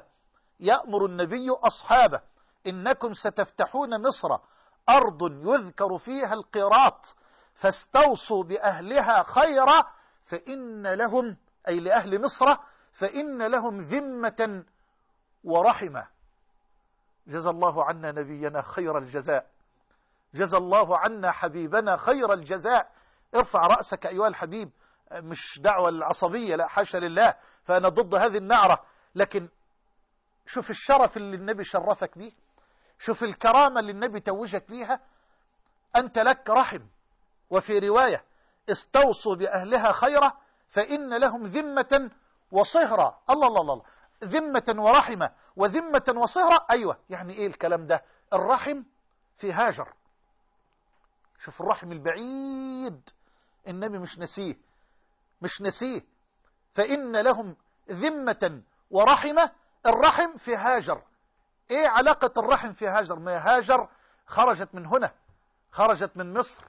يأمر النبي أصحابه. إنكم ستفتحون مصر أرض يذكر فيها القراط فاستوصوا بأهلها خيرا فإن لهم أي لأهل مصر فإن لهم ذمة ورحمة. جزى الله عنا نبينا خير الجزاء. جزى الله عنا حبيبنا خير الجزاء. ارفع رأسك أيها الحبيب. مش دعوة العصبية لا حاشا لله فأنا ضد هذه النعرة. لكن شوف الشرف اللي النبي شرفك به شوف الكرامة اللي النبي توجك بيها. أنت لك رحم. وفي رواية استوصوا بأهلها خيرا فإن لهم ذمة وصهرة الله الله الله. ذمة ورحمة وذمة وصهرة. أيوة يعني إيه الكلام ده؟ الرحم في هاجر. شوف الرحم البعيد. النبي مش نسيه مش نسيه. فإن لهم ذمة ورحمة الرحم في هاجر. إيه علاقة الرحم في هاجر؟ ما هاجر خرجت من هنا خرجت من مصر.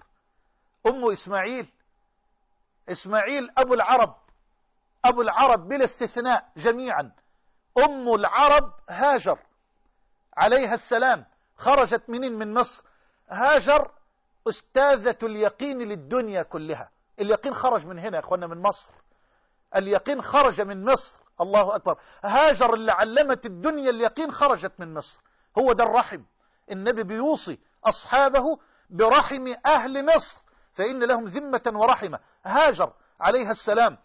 أم إسماعيل إسماعيل أبو العرب أبو العرب بلا استثناء جميعا. أم العرب هاجر. عليها السلام. خرجت منين من مصر؟ هاجر أستاذة اليقين للدنيا كلها. اليقين خرج من هنا يا أخوانا من مصر. اليقين خرج من مصر. الله أكبر. هاجر اللي علمت الدنيا اليقين خرجت من مصر. هو ده الرحم. النبي بيوصي أصحابه برحم أهل مصر فإن لهم ذمة ورحمة. هاجر. عليها السلام.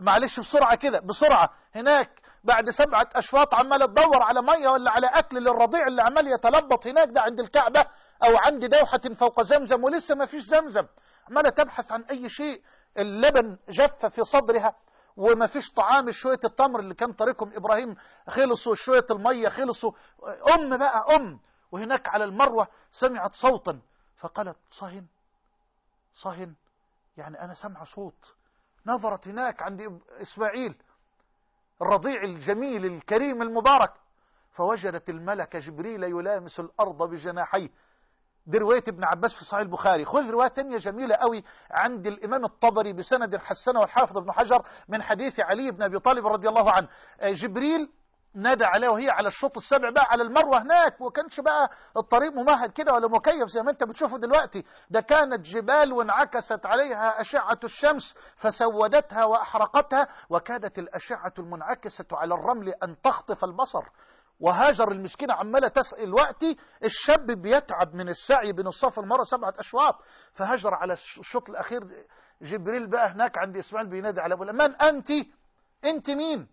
معلش بسرعة كده بسرعة. هناك بعد سبعة أشواط عمالة تدور على مية ولا على أكل للرضيع اللي عمال يتلبط هناك ده عند الكعبة أو عند دوحة فوق زمزم ولسه ما فيش زمزم. عمالة تبحث عن أي شيء. اللبن جف في صدرها وما فيش طعام. شوية التمر اللي كان طريقهم إبراهيم خلصوا شوية المية خلصوا. أم بقى أم. وهناك على المروة سمعت صوتا. فقالت صهن صهن. يعني أنا سمع صوت. نظرت هناك عند إسماعيل. الرضيع الجميل الكريم المبارك. فوجدت الملك جبريل يلامس الأرض بجناحيه. دي رواية ابن عباس في صحيح البخاري. خذ رواية تانية جميلة قوي عند الإمام الطبري بسند حسنه والحافظ ابن حجر من حديث علي بن أبي طالب رضي الله عنه. جبريل نادى عليه وهي على الشوط السابع بقى على المروة هناك وكانش بقى الطريق ممهد كده ولا مكيف زي ما انت بتشوفه دلوقتي. ده كانت جبال وانعكست عليها أشعة الشمس فسودتها وأحرقتها وكانت الأشعة المنعكسة على الرمل أن تخطف البصر. وهاجر المسكينة عمالة تسأل وقتي الشاب بيتعب من السعي بين الصف والمرة سبعة أشواط. فهاجر على الشوط الأخير جبريل بقى هناك عند إسماعيل بينادي على أبو من أنت أنت مين؟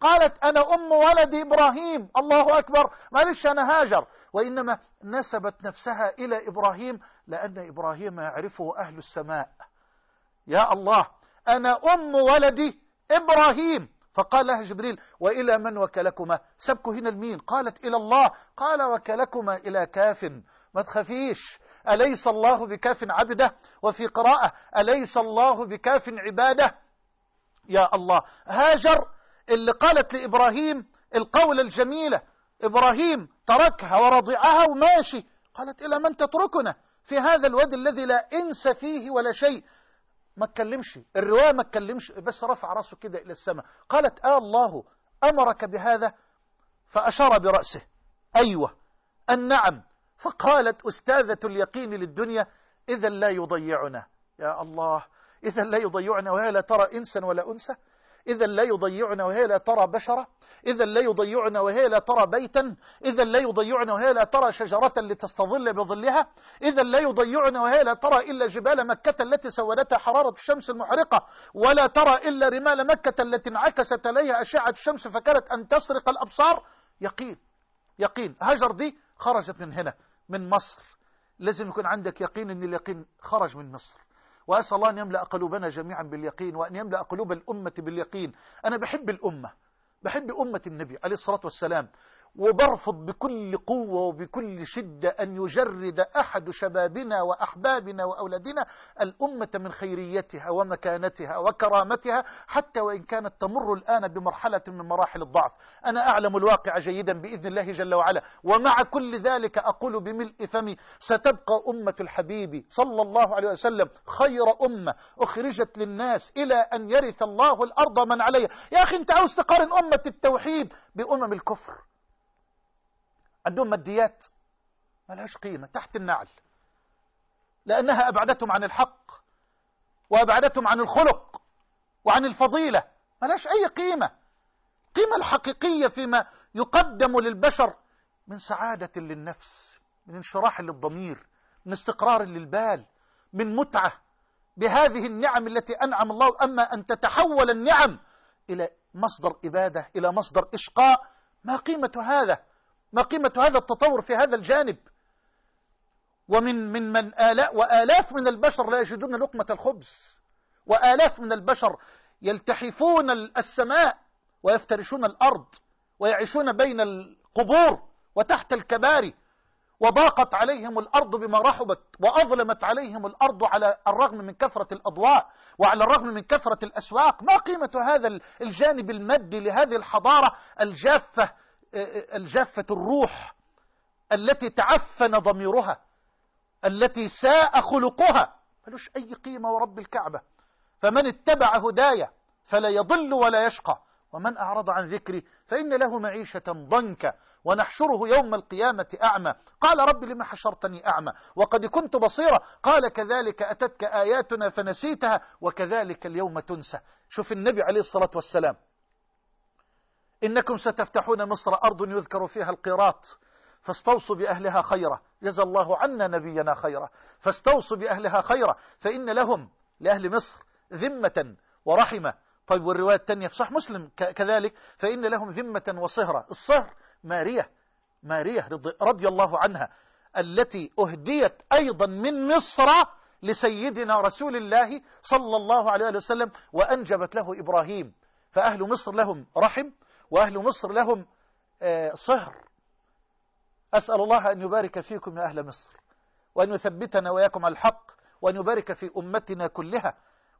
قالت أنا أم ولد إبراهيم. الله أكبر. معلش أنا هاجر. وإنما نسبت نفسها إلى إبراهيم لأن إبراهيم يعرفه أهل السماء. يا الله أنا أم ولد إبراهيم. فقال لها جبريل وإلى من وكلكما؟ سبكوا هنا المين. قالت إلى الله. قال وكلكما إلى كاف. ما تخافيش. أليس الله بكاف عبده؟ وفي قراءة أليس الله بكاف عباده؟ يا الله. هاجر. اللي قالت لإبراهيم القول الجميلة إبراهيم تركها ورضعها وماشي. قالت إلى من تتركنا في هذا الوادي الذي لا إنس فيه ولا شيء. ما اتكلمش الرواية ما اتكلمش بس رفع راسه كده إلى السماء. قالت آه الله أمرك بهذا؟ فأشار برأسه أيوة النعم فقالت أستاذة اليقين للدنيا إذا لا يضيعنا. يا الله إذا لا يضيعنا وهي لا ترى إنسا ولا أنثى. إذا لا يضيعنا وهي لا ترى بشرة. إذا لا يضيعنا وهي لا ترى بيتا. إذا لا يضيعنا وهي لا ترى شجرة لتستظل بظلها. إذا لا يضيعنا وهي لا ترى إلا جبال مكة التي سودتها حرارة الشمس المحرقة. ولا ترى إلا رمال مكة التي انعكست عليها أشعة الشمس فكانت أن تسرق الأبصار. يقين يقين. هاجر دي خرجت من هنا من مصر. لازم يكون عندك يقين أن اليقين خرج من مصر. وأسأل الله أن يملأ قلوبنا جميعا باليقين وأن يملأ قلوب الأمة باليقين. أنا بحب الأمة بحب أمة النبي عليه الصلاة والسلام. وبرفض بكل قوة وبكل شدة أن يجرد أحد شبابنا وأحبابنا وأولادنا الأمة من خيريتها ومكانتها وكرامتها حتى وإن كانت تمر الآن بمرحلة من مراحل الضعف. أنا أعلم الواقع جيدا بإذن الله جل وعلا. ومع كل ذلك أقول بملء فمي ستبقى أمة الحبيب صلى الله عليه وسلم خير أمة أخرجت للناس إلى أن يرث الله الأرض من عليها. يا أخي أنت عاوز تقارن أمة التوحيد بأمم الكفر. عندهم ماديات ما لهاش قيمة تحت النعل. لأنها أبعدتهم عن الحق وأبعدتهم عن الخلق وعن الفضيلة. ما لهاش أي قيمة. القيمة الحقيقية فيما يقدم للبشر من سعادة للنفس من انشراح للضمير من استقرار للبال من متعة بهذه النعم التي أنعم الله. أما أن تتحول النعم إلى مصدر إبادة إلى مصدر إشقاء ما قيمة هذا؟ ما قيمة هذا التطور في هذا الجانب. ومن من من آلاف وآلاف من البشر لا يجدون لقمة الخبز. وآلاف من البشر يلتحفون السماء ويفترشون الأرض ويعيشون بين القبور وتحت الكباري. وضاقت عليهم الأرض بما رحبت وأظلمت عليهم الأرض على الرغم من كثرة الأضواء وعلى الرغم من كثرة الأسواق. ما قيمة هذا الجانب المادي لهذه الحضارة الجافة الجافة الروح التي تعفن ضميرها التي ساء خلقها. ملوش أي قيمة ورب الكعبة. فمن اتبع هدايا فلا يضل ولا يشقى. ومن أعرض عن ذكري فإن له معيشة ضنكا ونحشره يوم القيامة أعمى. قال رب لما حشرتني أعمى؟ وقد كنت بصيرا. قال كذلك أتتك آياتنا فنسيتها وكذلك اليوم تنسى. شوف النبي عليه الصلاة والسلام. إنكم ستفتحون مصر أرض يذكر فيها القيراط. فاستوصوا بأهلها خيرا. جزى الله عنا نبينا خيرا. فاستوصوا بأهلها خيرا. فإن لهم لأهل مصر ذمة ورحمة. طيب والرواية الثانية في صح مسلم كذلك. فإن لهم ذمة وصهرة. الصهر مارية. مارية رضي الله عنها. التي أهديت أيضا من مصر لسيدنا رسول الله صلى الله عليه وسلم وأنجبت له إبراهيم. فأهل مصر لهم رحم وأهل مصر لهم صهر. أسأل الله أن يبارك فيكم يا أهل مصر وأن يثبتنا وياكم على الحق وأن يبارك في أمتنا كلها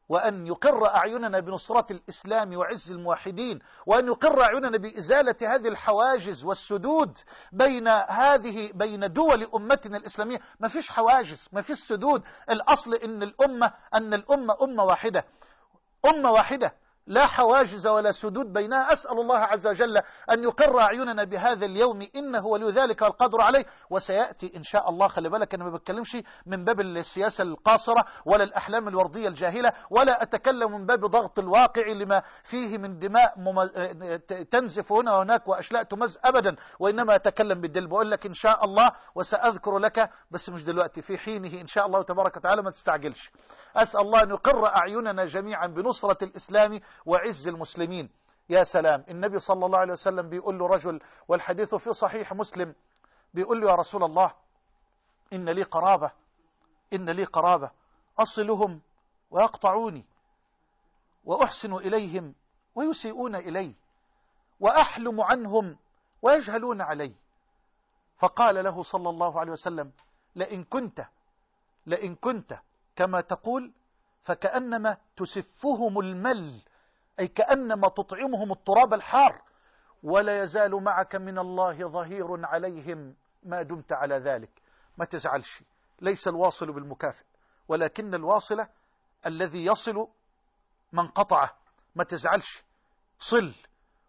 وأن يقر أعيننا بنصرة الإسلام وعز الموحدين وأن يقر أعيننا بإزالة هذه الحواجز والسدود بين هذه بين دول أمتنا الإسلامية. ما فيش حواجز ما فيش سدود. الأصل إن الأمة أن الأمة أمة واحدة. أمة واحدة. لا حواجز ولا سدود بينها. أسأل الله عز وجل أن يقر أعيننا بهذا اليوم إنه ولي ذلك والقدر عليه. وسيأتي إن شاء الله خلي بالك أنا ما بتكلمش من باب السياسة القاصرة ولا الأحلام الوردية الجاهلة ولا أتكلم من باب ضغط الواقع لما فيه من دماء. تنزف هنا وهناك وأشلاء تمز أبدا وإنما أتكلم بالدل بقول لك إن شاء الله وسأذكر لك بس مش دلوقتي في حينه إن شاء الله تبارك وتعالى ما تستعجلش. أسأل الله أن يقر أعيننا جميعا بنصرة الإسلام وعز المسلمين. يا سلام. النبي صلى الله عليه وسلم بيقول له رجل والحديث في صحيح مسلم بيقول له يا رسول الله إن لي قرابة إن لي قرابة أصلهم ويقطعوني وأحسن إليهم ويسيئون إلي وأحلم عنهم ويجهلون علي. فقال له صلى الله عليه وسلم لئن كنت لئن كنت كما تقول فكأنما تسفهم المل أي كأنما تطعمهم التراب الحار ولا يزال معك من الله ظهير عليهم ما دمت على ذلك. ما تزعلش ليس الواصل بالمكافئ ولكن الواصل الذي يصل من قطعه. ما تزعلش صل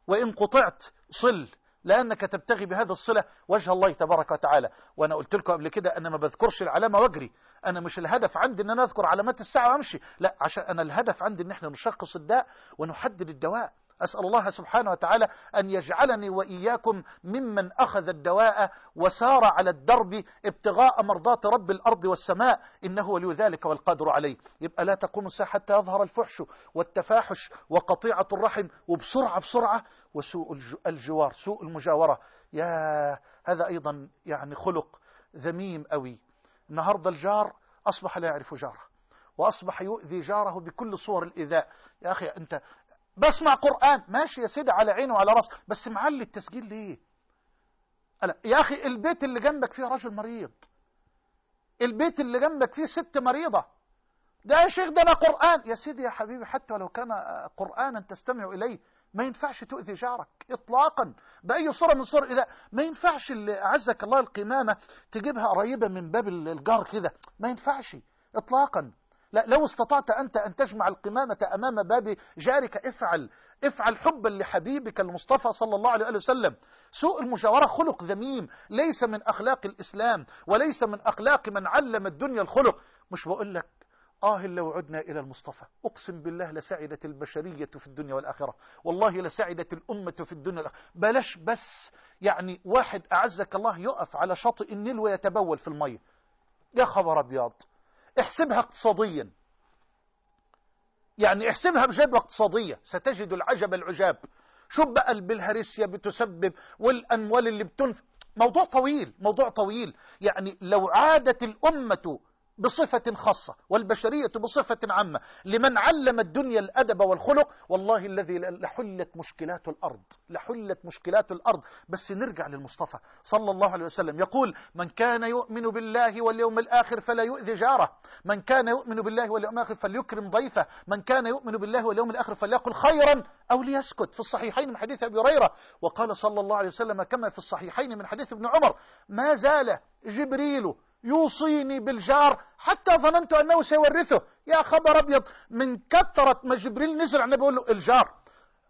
وإن قطعت صل. لأنك تبتغي بهذا الصلة وجه الله تبارك وتعالى. وأنا قلت لكم قبل كده أنا ما بذكرش العلامة واجري أنا مش الهدف عندي أن أنا أذكر علامات الساعة وأمشي. لا عشان أنا الهدف عندي أن إحنا نشخص الداء ونحدد الدواء. أسأل الله سبحانه وتعالى أن يجعلني وإياكم ممن أخذ الدواء وسار على الدرب ابتغاء مرضات رب الأرض والسماء إنه ولي ذلك والقادر عليه. يبقى لا تقوم الساعة حتى يظهر الفحش والتفاحش وقطيعة الرحم وبسرعة بسرعة وسوء الجوار سوء المجاورة. يا هذا أيضا يعني خلق ذميم أوي. النهاردة الجار أصبح لا يعرف جاره وأصبح يؤذي جاره بكل صور الإيذاء. يا أخي أنت بسمع قرآن. ماشي يا سيدي على عيني وعلى راس بس معلي التسجيل ليه؟ يا أخي البيت اللي جنبك فيه رجل مريض. البيت اللي جنبك فيه ست مريضة. ده يا شيخ ده أنا قرآن. يا سيدي يا حبيبي حتى ولو كان قرآنا تستمع إليه ما ينفعش تؤذي جارك إطلاقا بأي صورة من صور. إذا ما ينفعش اللي أعزك الله القمامة تجيبها قريبة من باب الجار كده. ما ينفعش إطلاقا. لا لو استطعت أنت أن تجمع القمامة أمام باب جارك افعل افعل حبا لحبيبك المصطفى صلى الله عليه وسلم. سوء المجاورة خلق ذميم ليس من أخلاق الإسلام وليس من أخلاق من علم الدنيا الخلق. مش بقول لك آه لو عدنا إلى المصطفى. أقسم بالله لسعدت البشرية في الدنيا والآخرة. والله لسعدت الأمة في الدنيا والآخرة. بلاش بس يعني واحد أعزك الله يقف على شاطئ النيل ويتبول في المية. يا خبر أبيض. احسبها اقتصاديا. يعني احسبها بجدوى اقتصادية. ستجد العجب العجاب. شوف بقى البلهارسيا بتسبب والأموال اللي بتنفق موضوع طويل موضوع طويل. يعني لو عادت الأمة بصفة خاصة والبشرية بصفة عامة. لمن علم الدنيا الأدب والخلق والله الذي لحلت مشكلات الأرض لحلت مشكلات الأرض. بس نرجع للمصطفى صلى الله عليه وسلم. يقول من كان يؤمن بالله واليوم الآخر فلا يؤذي جاره. من كان يؤمن بالله واليوم الآخر فليكرم ضيفه. من كان يؤمن بالله واليوم الآخر فليقل خيرا أو ليسكت. في الصحيحين من حديث أبي هريرة. وقال صلى الله عليه وسلم كما في الصحيحين من حديث ابن عمر ما زال جبريل يوصيني بالجار حتى ظننت أنه سيورثه. يا خبر أبيض من كثرة ما جبريل نزل عن بيقول له الجار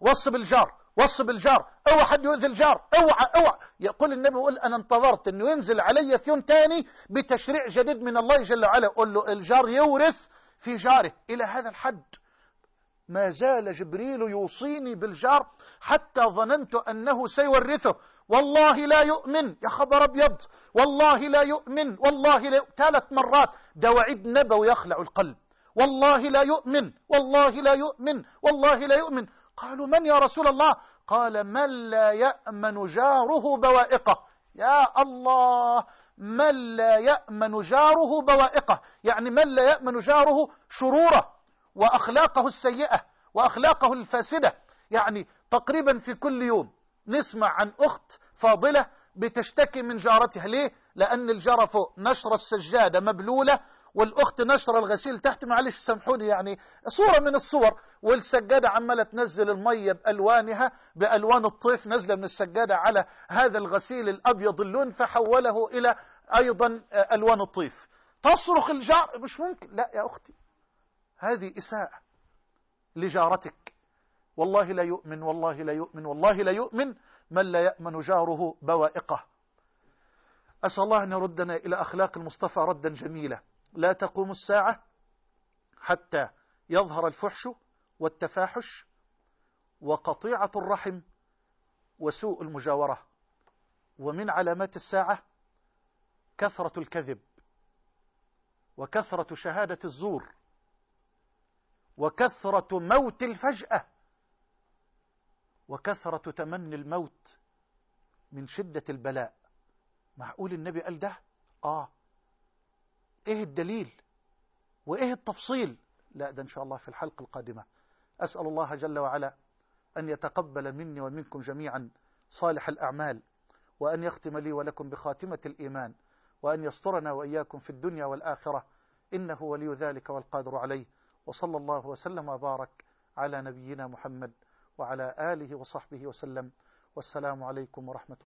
وص بالجار وص بالجار أوعى حد يؤذي الجار أوعى أوعى. يقول النبي يقول أنا انتظرت أنه ينزل علي في يوم تاني بتشريع جديد من الله جل وعلا. يقول له الجار يورث في جاره. إلى هذا الحد ما زال جبريل يوصيني بالجار حتى ظننت أنه سيورثه. والله لا يؤمن. يا خبر أبيض. والله لا يؤمن. والله لا يؤمن. ثلاث مرات. ده وعيد نبوي يخلع القلب. والله لا يؤمن. والله لا يؤمن. والله لا يؤمن. قالوا من يا رسول الله؟ قال من لا يأمن جاره بوائقه. يا الله. من لا يأمن جاره بوائقه. يعني من لا يأمن جاره شروره. وأخلاقه السيئة. وأخلاقه الفاسدة. يعني تقريبا في كل يوم. نسمع عن أخت فاضلة بتشتكي من جارتها. ليه؟ لأن الجارة فوق نشر السجادة مبلولة والأخت نشر الغسيل. تحت معلش سامحوني يعني صورة من الصور. والسجادة عمالة تنزل المية بألوانها بألوان الطيف نزل من السجادة على هذا الغسيل الأبيض اللون فحوله إلى أيضا ألوان الطيف. تصرخ الجار مش ممكن. لا يا أختي هذه إساءة لجارتك. والله لا يؤمن والله لا يؤمن والله لا يؤمن من لا يأمن جاره بوائقه. أسأل الله أن يردنا إلى أخلاق المصطفى ردا جميلا. لا تقوم الساعة حتى يظهر الفحش والتفاحش وقطيعة الرحم وسوء المجاورة. ومن علامات الساعة كثرة الكذب وكثرة شهادة الزور وكثرة موت الفجأة. وكثرة تمني الموت من شدة البلاء. معقول النبي قال ده؟ آه. إيه الدليل؟ وإيه التفصيل؟ لا ده إن شاء الله في الحلقة القادمة. أسأل الله جل وعلا أن يتقبل مني ومنكم جميعا صالح الأعمال وأن يختم لي ولكم بخاتمة الإيمان وأن يسترنا وإياكم في الدنيا والآخرة. إنه ولي ذلك والقادر عليه. وصلى الله وسلم وبارك على نبينا محمد وعلى آله وصحبه وسلم. والسلام عليكم ورحمة